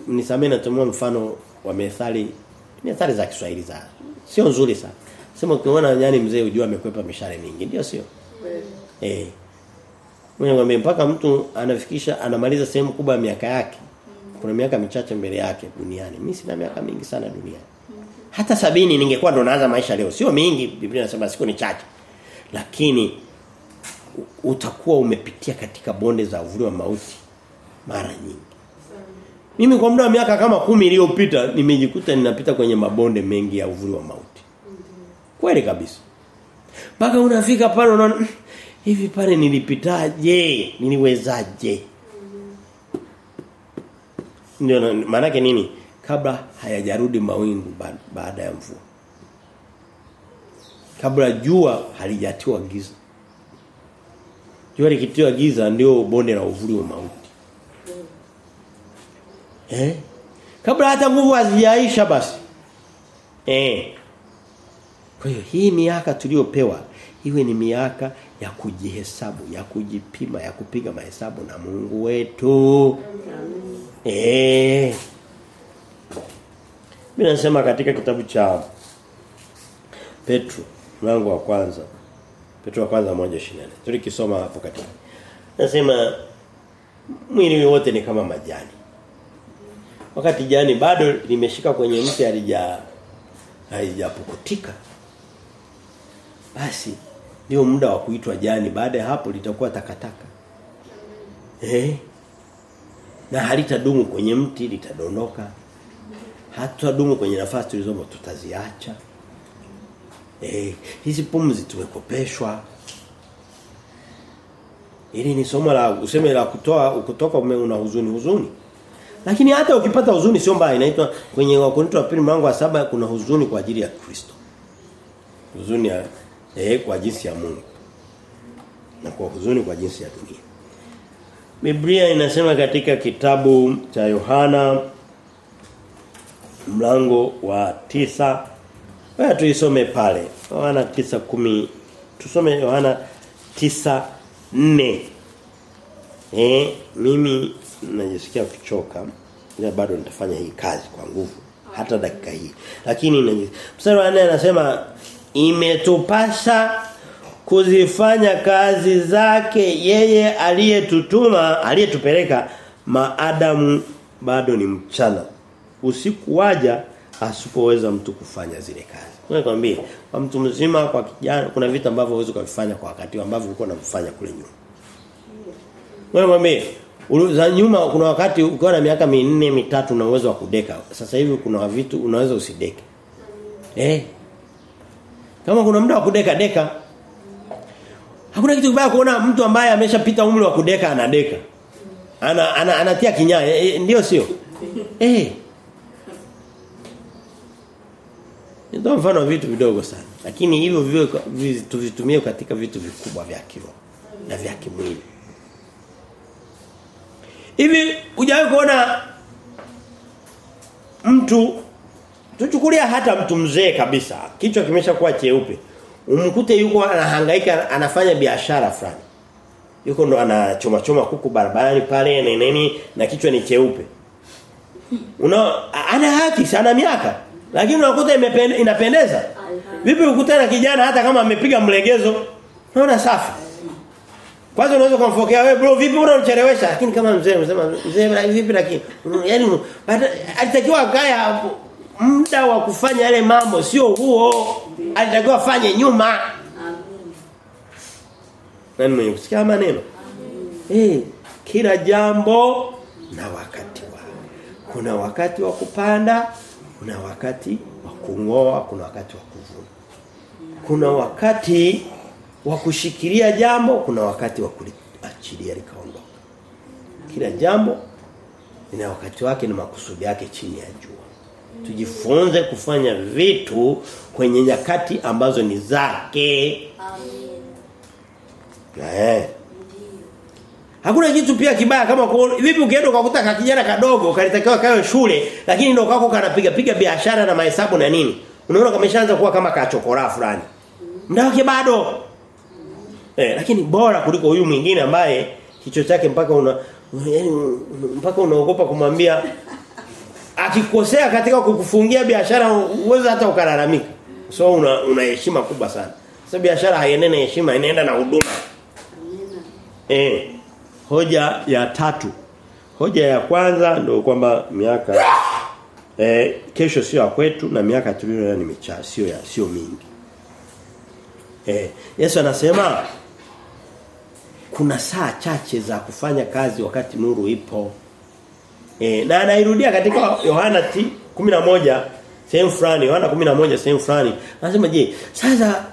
nisamee natumia mfano wa methali methali za Kiswahili za sio nzuri sana. Sema ukiona nyani mzee ujua amekwepa mishale mingi, ndio sio? Eh. Mwenye mpaka mtu anafikisha anamaliza sehemu kubwa ya miaka yake kuna miaka michache mbele yake duniani. Mimi sina miaka mingi sana duniani. Hata sabini ningekuwa ndo naanza maisha leo. Sio mingi, Biblia inasema siku ni chache. Lakini utakuwa umepitia katika bonde za uvuli wa mauti mara nyingi. Mimi kwa muda wa miaka kama kumi iliyopita nimejikuta ninapita kwenye mabonde mengi ya uvuli wa mauti. Kweli kabisa. Mpaka unafika pale unaona hivi pale nilipitaje? Niliwezaje? Ndio maana nini? Kabla hayajarudi mawingu baada ya mvua. Kabla jua halijatiwa giza. Jua likitiwa giza ndio bonde la uvuli wa mauti. Eh? Kabla hata nguvu hazijaisha basi. Eh. Kwa hiyo hii miaka tuliyopewa iwe ni miaka ya kujihesabu, ya kujipima, ya kupiga mahesabu na Mungu wetu. Eh. Mimi nasema katika kitabu cha Petro mlango wa kwanza. Petro wa kwanza 1:24. Tulikisoma hapo katika. Nasema mwili wote ni kama majani. Wakati jani bado limeshika kwenye mti halija haijapukutika. Basi ndio muda wa kuitwa jani baada ya hapo litakuwa takataka. Eh? na halitadumu kwenye mti litadondoka hatadumu kwenye nafasi tulizomo tutaziacha eh hizi pumzi tumekopeshwa ili ni somo la useme la kutoa kutoka una huzuni huzuni lakini hata ukipata huzuni sio mbaya inaitwa kwenye wakonito wa pili mlango wa saba kuna huzuni kwa ajili ya Kristo. Huzuni ya eh kwa jinsi ya Mungu. Na kwa huzuni kwa jinsi ya dunia. Biblia inasema katika kitabu cha Yohana mlango wa tisa. Wewe tuisome pale. Yohana tisa kumi Tusome Yohana tisa nne. Eh, mimi najisikia kuchoka. Ila bado nitafanya hii kazi kwa nguvu hata dakika hii. Lakini mstari wa 4 anasema imetupasa kuzifanya kazi zake yeye aliyetutuma aliyetupeleka maadamu bado ni mchana usiku waja asipoweza mtu kufanya zile kazi nakwambia kwa mtu mzima kwa kijana kuna vitu ambavyo huwezi kuvifanya kwa wakati ambavyo ulikuwa unamfanya kule nyuma nakwambia za nyuma kuna wakati ukiwa na miaka minne mitatu na uwezo wa kudeka sasa hivi kuna vitu unaweza usideke eh kama kuna muda wa kudeka deka Hakuna kitu kibaya kuona mtu ambaye ameshapita umri wa kudeka anadeka. Ana, ana anatia kinyaa e, e, ndio sio? Eh. Ndio mfano vitu vidogo sana. Lakini hivyo vivyo tuvitumie katika vitu vikubwa vya kiroho na vya kimwili. Hivi hujawahi kuona mtu tuchukulia hata mtu mzee kabisa kichwa kimeshakuwa cheupe umkute yuko anahangaika anafanya biashara fulani. Yuko ndo anachoma choma kuku barabarani pale na nini na kichwa ni cheupe. Una ana haki sana miaka. Lakini unakuta inapendeza. Vipi ukutana kijana hata kama amepiga mlegezo? Unaona safi Kwanza unaweza kumfokea wewe bro vipi unamchelewesha? Lakini kama mzee unasema mzee vipi lakini yani alitakiwa akae hapo. Muda wa kufanya yale mambo sio huo. Alitakiwa afanye nyuma. Nani mwenye kusikia maneno? Eh kila jambo na wakati wake kuna wakati wa kupanda kuna wakati wa kungoa kuna wakati wa kuvuna. Kuna wakati wa kushikilia jambo kuna wakati wa kuliachilia likaondoka. Kila jambo lina wakati wake na makusudi yake chini ya jua. Tujifunze kufanya vitu kwenye nyakati ambazo ni zake. Amen. Eh. Hakuna kitu pia kibaya kama vipi ukienda ukakuta kijana kadogo kalitakiwa kawe shule lakini ndio kako kanapiga piga biashara na mahesabu na nini. Unaona kameshaanza kuwa kama kachokora fulani. Muda wake bado. Eh lakini bora kuliko huyu mwingine ambaye kichwa chake mpaka una yani mpaka unaogopa kumwambia akikosea katika kukufungia biashara uweze hata ukalalamika. So una una heshima kubwa sana. Sasa biashara haiendeni na heshima inaenda na huduma. Eh hoja ya tatu. Hoja ya kwanza ndio kwamba miaka eh, kesho sio ya kwetu na miaka tuliyo ni michache sio sio mingi. Eh, Yesu anasema kuna saa chache za kufanya kazi wakati nuru ipo. E, na anairudia katika Yohana 11 sehemu fulani Yohana 11 sehemu fulani anasema je sasa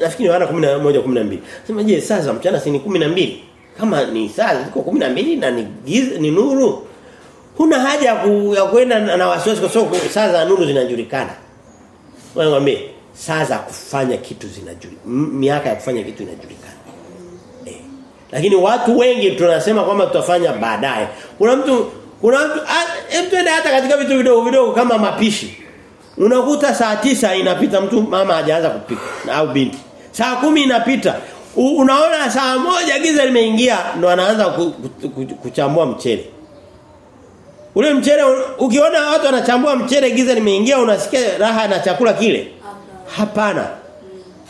nafikiri Yohana 11 12 anasema je sasa mchana si ni 12 kama ni saa ziko 12 na ni giz, ni nuru huna haja ku, ya kwenda na wasiwasi kwa sababu saa za nuru zinajulikana wewe mwambie saa za kufanya kitu zinajulikana miaka ya kufanya kitu inajulikana. Lakini watu wengi tunasema kwamba tutafanya baadaye kuna mtu kuna mtu hebu hata katika vitu vidogo vidogo kama mapishi unakuta saa tisa inapita mtu mama hajaanza kupika au binti saa kumi inapita U, unaona saa moja giza limeingia ndo anaanza kuchambua mchele. Ule mchele ukiona watu wanachambua mchele giza limeingia unasikia raha na chakula kile? Hapana.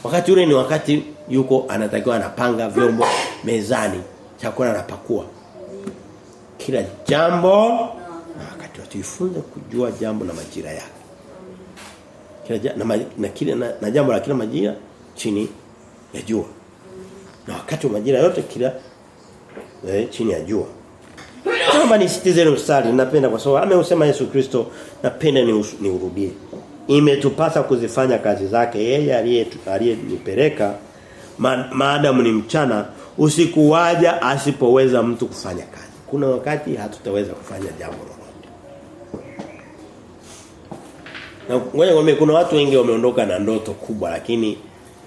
Wakati ule ni wakati yuko anatakiwa anapanga vyombo mezani, chakula anapakua. Kila jambo na wakati tuifunze kujua jambo na majira yake. Kila na, na, kila, na, na jambo la kila majira chini ya jua na wakati wa majira yote kila eh, chini ya jua. Naomba nisitize ile mstari napenda kwa sababu ameusema Yesu Kristo napenda ni niurudie. Imetupasa kuzifanya kazi zake yeye aliyenipeleka ma, maadamu ni mchana usiku waja asipoweza mtu kufanya kazi. Kuna wakati hatutaweza kufanya jambo lolote. Na ngoja ngombe kuna watu wengi wameondoka na ndoto kubwa lakini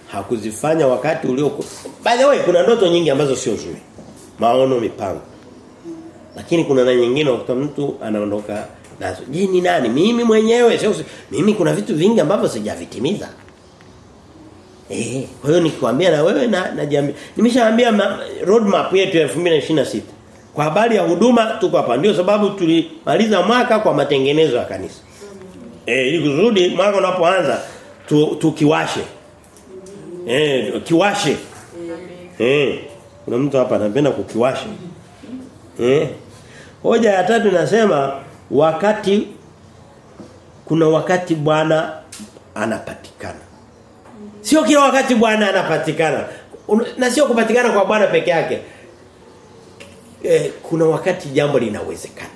hakuzifanya wakati ulio By the way kuna ndoto nyingi ambazo sio nzuri. Maono mipango. Lakini kuna na nyingine ukuta mtu anaondoka nazo. Je, ni nani? Mimi mwenyewe sio mimi kuna vitu vingi ambavyo sijavitimiza. Eh, kwa hiyo nikikwambia na wewe na najiambia. Nimeshaambia roadmap yetu ya 2026. Kwa habari ya huduma tuko hapa. Ndio sababu tulimaliza mwaka kwa matengenezo ya kanisa. Eh, ili kusudi mwaka unapoanza tukiwashe. Tu Eh, kiwashe. Eh. Kuna mtu hapa anapenda kukiwashe. Eh. Hoja ya tatu nasema wakati kuna wakati Bwana anapatikana. Sio kila wakati Bwana anapatikana. Na sio kupatikana kwa Bwana peke yake. Eh, kuna wakati jambo linawezekana.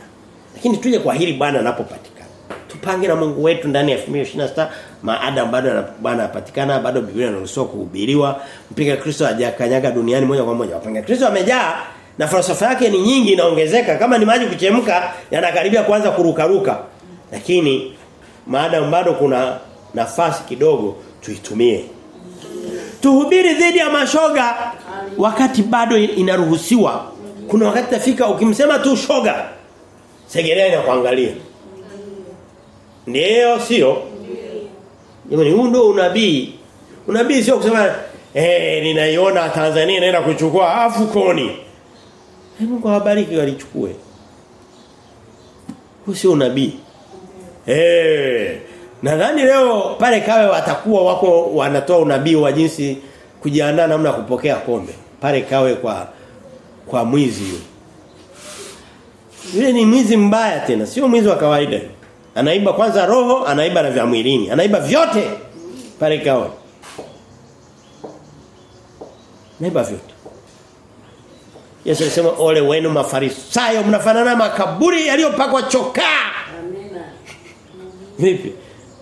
Lakini tuje kwa hili Bwana anapopatikana. Tupange na Mungu wetu ndani ya 2026 maada bado Bwana anapatikana bado Biblia inaruhusiwa kuhubiriwa mpinga Kristo hajakanyaga duniani moja kwa moja. Wapinga Kristo amejaa na falsafa yake ni nyingi inaongezeka kama ni maji kuchemka yanakaribia kuanza kurukaruka. Lakini maada bado kuna nafasi kidogo tuitumie. Tuhubiri dhidi ya mashoga wakati bado inaruhusiwa. Kuna wakati tafika ukimsema tu shoga Segerea inakuangalia. Ndio sio? Jamani huu ndio unabii. Unabii sio kusema eh ninaiona Tanzania inaenda kuchukua afukoni. Mungu awabariki walichukue. Huu sio unabii. Eh nadhani leo pale kawe watakuwa wako wanatoa unabii wa jinsi kujiandaa namna kupokea kombe. Pale kawe kwa kwa mwizi yule. Yule ni mwizi mbaya tena, sio mwizi wa kawaida. Anaiba kwanza roho, anaiba na vya mwilini, anaiba vyote pale kawe. Anaiba vyote. Yesu alisema ole wenu mafarisayo mnafanana makaburi yaliyopakwa chokaa. Amina. Vipi?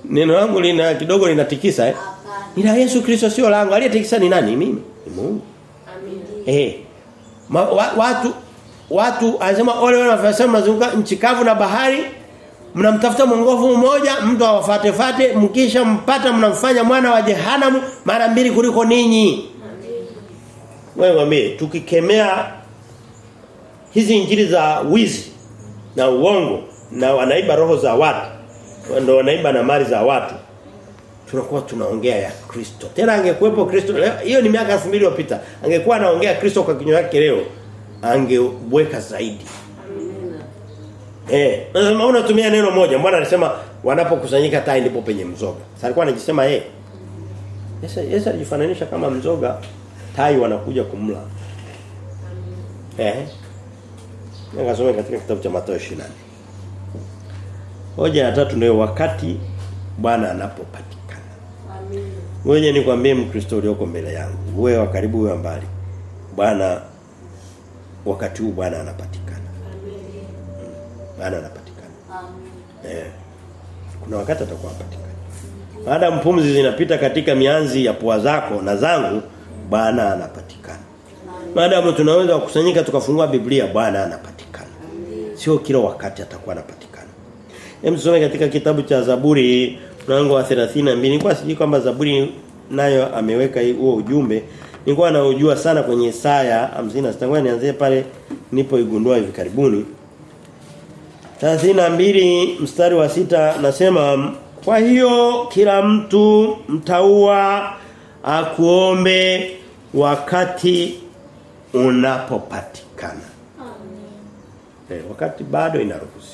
Neno langu lina kidogo linatikisa eh? Ila Yesu Kristo sio langu. Aliyetikisa ni nani? Mimi. Ni Mungu. Amina. Eh. Ma, wa, watu watu anasema ole wale wafasema mnazunguka nchi kavu na bahari mnamtafuta mwongofu mmoja mtu awafate fate mkisha mpata mnamfanya mwana wa jehanamu mara mbili kuliko ninyi. Wewe mwambie tukikemea hizi injili za wizi na uongo na wanaiba roho za watu ndio wanaiba na mali za watu tunakuwa tunaongea ya Kristo. Tena angekuepo Kristo hiyo ni miaka 2000 iliyopita. Angekuwa anaongea Kristo kwa kinywa chake leo angeweka zaidi. Eh, unasema unatumia neno moja. Mbona alisema wanapokusanyika tai ndipo penye mzoga. Sasa alikuwa anajisema yeye. Yesu Yesu alijifananisha kama mzoga tai wanakuja kumla. Eh. Nikasoma katika kitabu cha Mathayo 24. Hoja ya tatu ndio wakati Bwana anapopatikana. Amina. Ngoja nikwambie Mkristo ulioko mbele yangu. Wewe wa karibu uwe mbali. Bwana wakati huu Bwana anapatikana. Bwana anapatikana. Amina. Eh. Kuna wakati atakuwa anapatikana. Baada pumzi zinapita katika mianzi ya pua zako na zangu, Bwana anapatikana. Maadamu tunaweza kukusanyika tukafungua Biblia, Bwana anapatikana. Sio kila wakati atakuwa anapatikana. Hem tusome katika kitabu cha Zaburi mlango wa 32. Nilikuwa sijui kwamba Zaburi nayo ameweka huo ujumbe. Nilikuwa naujua sana kwenye Isaya 56. Ngoja nianzie pale nilipoigundua hivi karibuni. 32 mstari wa sita nasema kwa hiyo kila mtu mtaua akuombe wakati unapopatikana. Amen. Eh, wakati bado inaruhusiwa.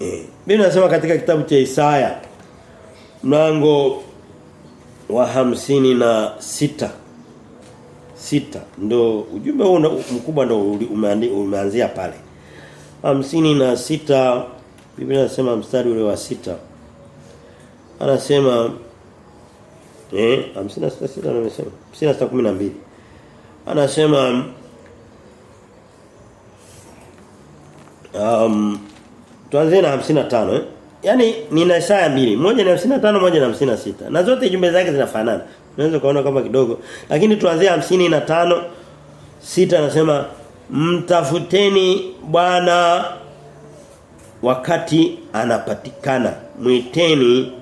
Eh, Biblia inasema katika kitabu cha Isaya mlango wa hamsini na sita. Sita ndo ujumbe huu mkubwa ndo umeanzia pale. Hamsini na sita Biblia inasema mstari ule wa sita. Anasema eh 56 sita nimesema 56 12 anasema um tuanze na 55 eh Yaani nina Isaya mbili, moja ni 55 moja na 56. Na zote jumbe zake zinafanana. Unaweza kuona kama kidogo. Lakini tuanzie 55 sita anasema mtafuteni Bwana wakati anapatikana. Mwiteni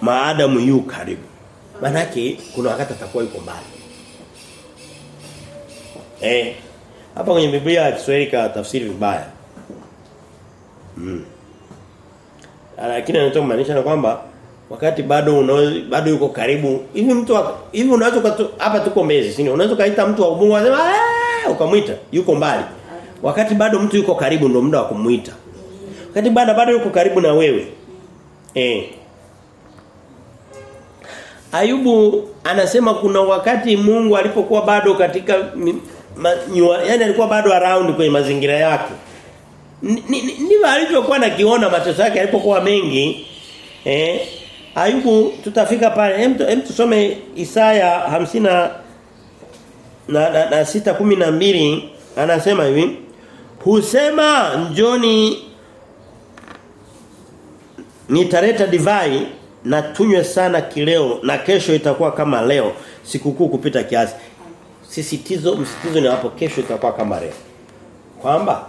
maadamu yu karibu. Manake kuna wakati atakuwa yuko mbali. Eh. Hapa kwenye Biblia ya Kiswahili ka tafsiri vibaya. Mm. Lakini anachomaanisha ni kwamba wakati bado unaweza bado yuko karibu hivi mtu hivi unaweza kutu hapa tuko mezi sio unaweza kaita mtu wa Mungu eh ukamwita yuko mbali. Wakati bado mtu yuko karibu ndio muda wa kumuita wakati bado bado yuko karibu na wewe. Eh. Ayubu anasema kuna wakati Mungu alipokuwa bado katika yaani alikuwa bado around kwenye mazingira yake ndivyo alivyokuwa nakiona mateso yake alipokuwa mengi eh Ayubu tutafika pale. Hem tu- tusome Isaya 50 na na, na, na sita kumi na mbili anasema hivi husema njoni nitaleta divai na tunywe sana kileo na kesho itakuwa kama leo sikukuu kupita kiasi. Sisitizo msitizo ni hapo kesho itakuwa kama leo. Kwamba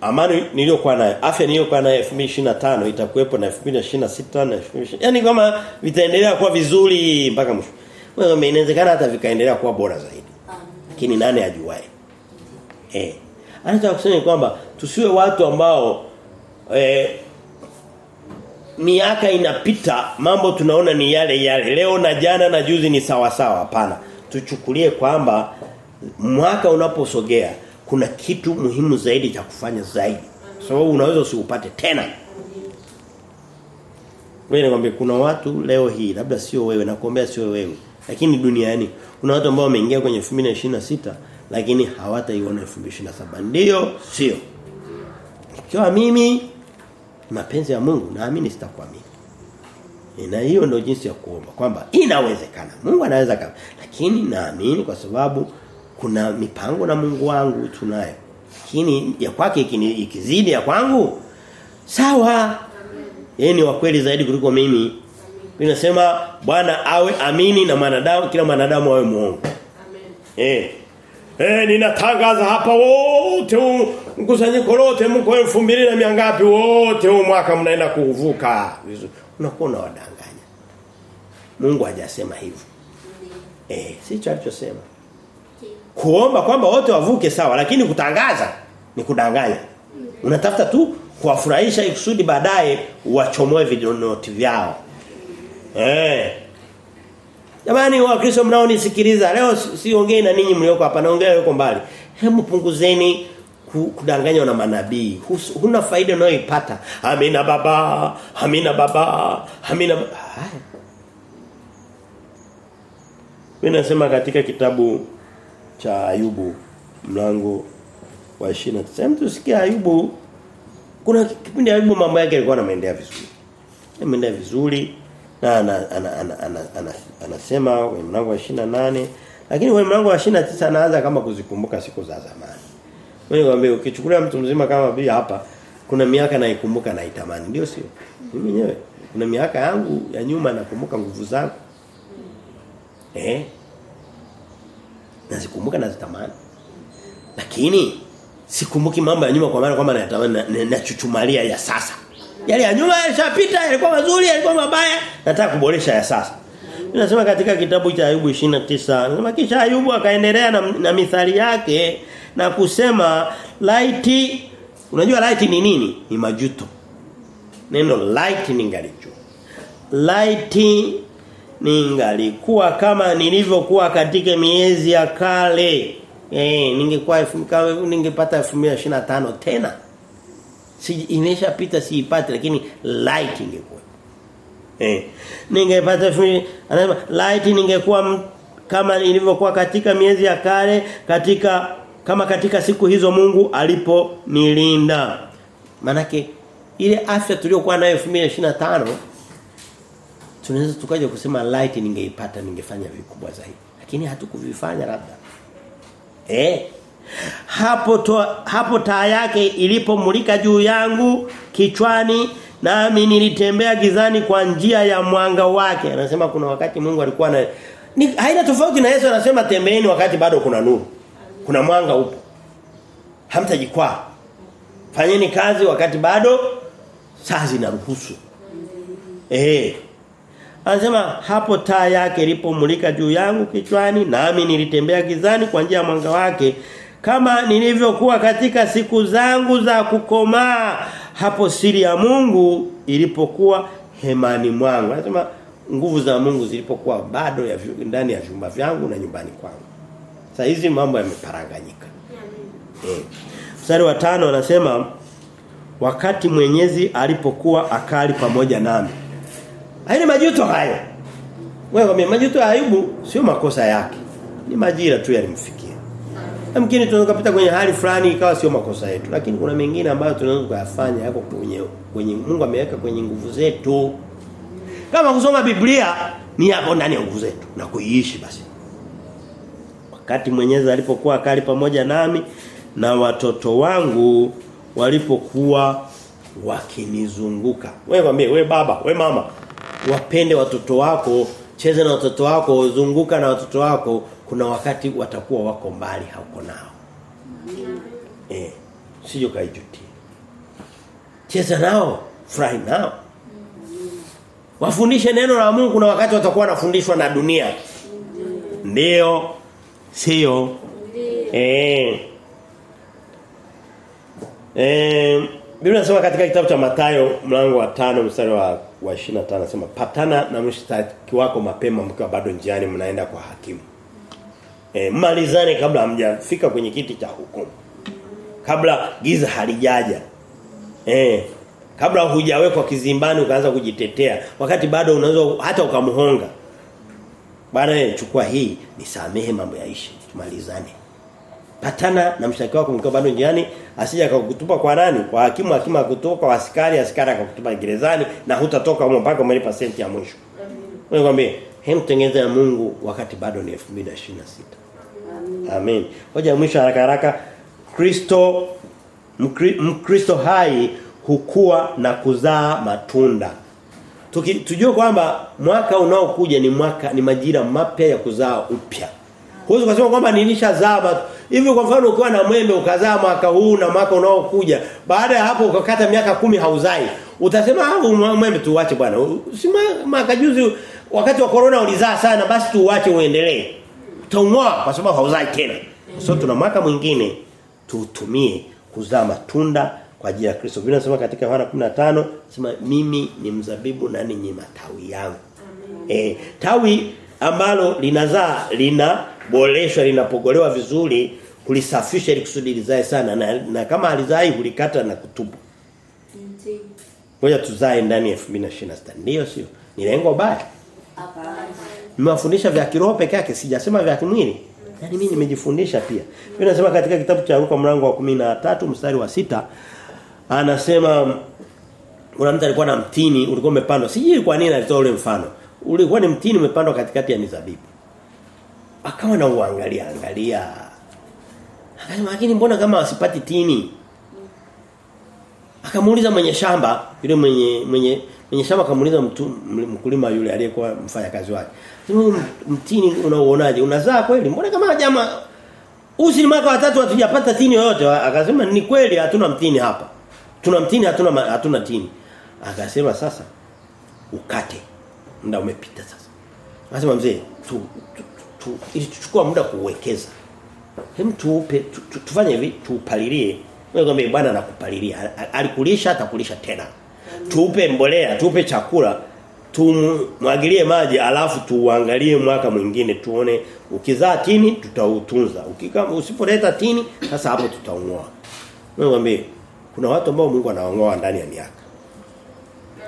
amani niliyokuwa nayo afya niliyokuwa nayo 2025 itakuwepo na 2026 na 2020 yani kama vitaendelea kuwa vizuri mpaka mwisho. Wewe inawezekana hata vikaendelea kuwa bora zaidi. Lakini nani ajuae eh. Anataka kusema kwamba tusiwe watu ambao eh miaka inapita mambo tunaona ni yale yale. Leo na jana na juzi ni sawa sawa. Hapana. Tuchukulie kwamba mwaka unaposogea kuna kitu muhimu zaidi cha kufanya zaidi sababu so, unaweza usiupate tena wewe nikwambia kuna watu leo hii labda sio wewe nakuombea sio wewe Lakini duniani kuna watu ambao wameingia kwenye 2026 lakini hawataiona 2027. Ndio, sio. Ikiwa mimi mapenzi ya Mungu naamini sitakuamini. Na hiyo ndio jinsi ya kuomba kwamba inawezekana. Mungu anaweza kama. Lakini naamini kwa sababu kuna mipango na Mungu wangu tunayo. Lakini ya kwake ikizidi ya kwangu sawa. Yeye ni wa kweli zaidi kuliko mimi. Ninasema Bwana awe amini na mwanadamu kila mwanadamu awe muongo. Amen. Eh. Eh ninatangaza hapa wote mkusanyiko lote mko 2000 na miangapi wote huu mwaka mnaenda kuvuka. Unakuwa unawadanganya. Mungu hajasema hivyo. Eh, sicho alichosema. Kuomba kwamba wote wavuke sawa lakini kutangaza ni kudanganya. Unatafuta tu kuwafurahisha ikusudi baadaye wachomoe vidonoti vyao. Eh. Jamani wa Kristo mnaonisikiliza leo siongei na ninyi mlioko hapa naongea yuko mbali. Hebu punguzeni kudanganywa na manabii. Huna faida unayoipata. Amina baba, amina baba, amina baba. Mimi nasema katika kitabu cha Ayubu mlango wa 29. Hem tusikie Ayubu kuna kipindi Ayubu mambo yake yalikuwa yanaendelea vizuri. Yanaendelea vizuri na ana, ana, ana, ana, ana, anasema kwenye mlango wa 28 lakini kwenye mlango wa 29 anaanza kama kuzikumbuka siku za zamani. Wewe niambie ukichukulia mtu mzima kama bibi hapa kuna miaka naikumbuka na itamani ndio sio? Mimi mwenyewe kuna miaka yangu ya nyuma nakumbuka nguvu zangu. Eh? Nazikumbuka nazitamani. Lakini sikumbuki mambo ya nyuma kwa maana kwamba nayatamani nachuchumalia ya sasa. Yale ya nyuma yalishapita, yalikuwa mazuri, yalikuwa mabaya, nataka kuboresha ya sasa. nasema katika kitabu cha Ayubu 29, nasema kisha Ayubu akaendelea na, na mithali yake na kusema laiti unajua laiti ni nini? Ni majuto. Neno laiti ningalijua. Laiti ningalikuwa kama nilivyokuwa katika miezi ya kale. Eh ningekuwa ningepata 2025 tena. Si imeshapita siipate lakini light ingekuwa. Eh ningepata anasema light ningekuwa kama ilivyokuwa katika miezi ya kale katika kama katika siku hizo Mungu alipo nilinda manake ile afya tuliyokuwa nayo 2025 tunaweza tukaje kusema light ningeipata ningefanya vikubwa zaidi. Lakini hatukuvifanya labda. Eh hapo to, hapo taa yake ilipomulika juu yangu kichwani nami nilitembea gizani kwa njia ya mwanga wake. Anasema kuna wakati Mungu alikuwa na ni, haina tofauti na Yesu anasema tembeeni wakati bado kuna nuru. Kuna mwanga upo. Hamtajikwaa. Fanyeni kazi wakati bado saa zinaruhusu. Eh Anasema hapo taa yake ilipomulika juu yangu kichwani nami nilitembea gizani kwa njia ya mwanga wake kama nilivyokuwa katika siku zangu za kukomaa hapo siri ya Mungu ilipokuwa hemani mwangu. Anasema nguvu za Mungu zilipokuwa bado ya ndani ya vyumba vyangu na nyumbani kwangu. Sasa hizi mambo yameparanganyika. Eh. Mstari wa tano anasema wakati mwenyezi alipokuwa akali pamoja nami Haini majuto hayo. Wewe majuto ya Ayubu sio makosa yake. Ni majira tu yalimfikia. Amkini tunaweza kupita kwenye hali fulani ikawa sio makosa yetu, lakini kuna mengine ambayo tunaweza kuyafanya yako kwenye kwenye Mungu ameweka kwenye nguvu zetu. Kama kusoma Biblia ni hapo ndani ya nguvu zetu na kuiishi basi. Wakati Mwenyezi alipokuwa kali pamoja nami na watoto wangu walipokuwa wakinizunguka. Wewe mwambie, wewe baba, wewe mama, wapende watoto wako, cheze na watoto wako, zunguka na watoto wako, kuna wakati watakuwa wako mbali hauko nao. Eh, sio kaijuti. Cheza nao, furahi nao. Wafundishe neno la Mungu kuna wakati watakuwa wanafundishwa na dunia. Ndio. Sio. Eh. Eh Biblia inasema katika kitabu cha Mathayo mlango wa tano mstari wa wa 25 anasema patana na mshtaki wako mapema mkiwa bado njiani mnaenda kwa hakimu. E, malizane kabla hamjafika kwenye kiti cha hukumu. Kabla giza halijaja. Eh, kabla hujawekwa kizimbani ukaanza kujitetea wakati bado unaweza hata ukamhonga. Bwana chukua hii nisamehe mambo yaishi tumalizane. Patana na mshtaki wako mkiwa bado njiani asije akakutupa kwa nani? Kwa hakimu hakimu akutupa kwa askari askari akakutupa gerezani na hutatoka huko mpaka umelipa senti ya mwisho. Wewe kwambie hem tengeneza ya Mungu wakati bado ni 2026. Amen. Hoja ya mwisho haraka haraka Kristo Mkri- Mkristo hai hukua na kuzaa matunda. Tuki, tujue kwamba mwaka unaokuja ni mwaka ni majira mapya ya kuzaa upya. Huwezi kusema kwamba nilishazaa tu. Hivi kwa mfano ukiwa na mwembe ukazaa mwaka huu na mwaka unaokuja, baada ya hapo ukakata miaka kumi hauzai. Utasema ah mwembe tuache bwana. Si mwaka juzi wakati wa corona ulizaa sana basi tuache uendelee. Utaung'oa kwa sababu hauzai tena. So tuna mwaka mwingine tutumie kuzaa matunda kwa ajili ya Kristo. Biblia inasema katika Yohana 15 sema mimi ni mzabibu na ninyi matawi yangu. Eh, tawi ambalo linazaa linaboreshwa linapogolewa vizuri kulisafisha ili kusudi lizae sana na, na kama alizai hulikata na kutubu. Ngoja tuzae ndani ya 2026. Ndio sio? Ni lengo baya. Hapana. Nimewafundisha vya kiroho peke yake, sijasema vya kimwili. Yaani mimi nimejifundisha pia. Mimi nasema katika kitabu cha Luka mlango wa 13 mstari wa sita anasema kuna mtu alikuwa na mtini ulikuwa umepandwa. Sijui kwa nini alitoa ule mfano. Ulikuwa ni mtini umepandwa katikati ya mizabibu. Akawa na uangalia angalia. Akasema lakini mbona kama wasipati tini? Akamuuliza mwenye shamba, yule mwenye mwenye mwenye shamba akamuuliza mtu mkulima yule aliyekuwa mfanyakazi wake. Mtini unauonaje? Unazaa kweli? Mbona kama jamaa Usi ni mwaka watatu hatujapata tini yoyote. Akasema ni kweli hatuna mtini hapa. Tuna mtini hatuna hatuna tini. Akasema sasa ukate. Muda umepita sasa. Akasema mzee tu, tu, tu, ilichukua ili tuchukua muda kuwekeza. Hem tuupe tu, tu, tufanye hivi tuupalilie. Wewe kama bwana anakupalilia. Alikulisha atakulisha tena. Tuupe mbolea, tuupe chakula, tumwagilie maji alafu tuangalie mwaka mwingine tuone ukizaa tini tutautunza. Ukika usipoleta tini sasa hapo tutaungoa. Wewe kama kuna watu ambao Mungu anawangoa ndani ya miaka.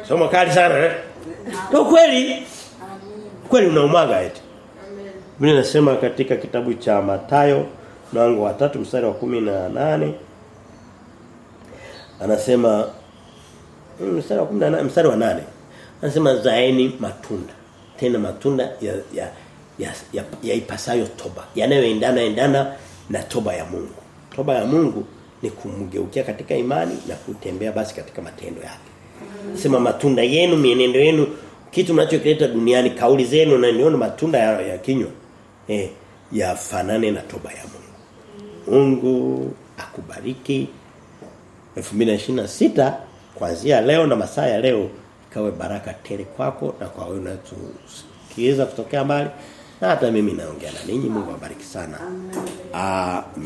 Somo kali sana eh? Ndio kweli. Kweli unaumaga eti. Biblia inasema katika kitabu cha Matayo mlango wa 3 mstari wa 18 anasema mm, mstari wa 18 mstari wa 8 anasema zaeni matunda. Tena matunda ya ya ya, ya, ya ipasayo toba yanayoendana endana na toba ya Mungu. Toba ya Mungu ni kumgeukia katika imani na kutembea basi katika matendo yake. Sema matunda yenu mienendo yenu kitu mnachokileta duniani kauli zenu na nione matunda ya, ya kinywa eh yafanane na toba ya Mungu. Mungu akubariki. 2026 kuanzia leo na masaa ya leo ikawe baraka tele kwako na kwa wewe unatusikiliza kutokea mbali. Na hata mimi naongea na ninyi. Mungu awabariki sana. Amen.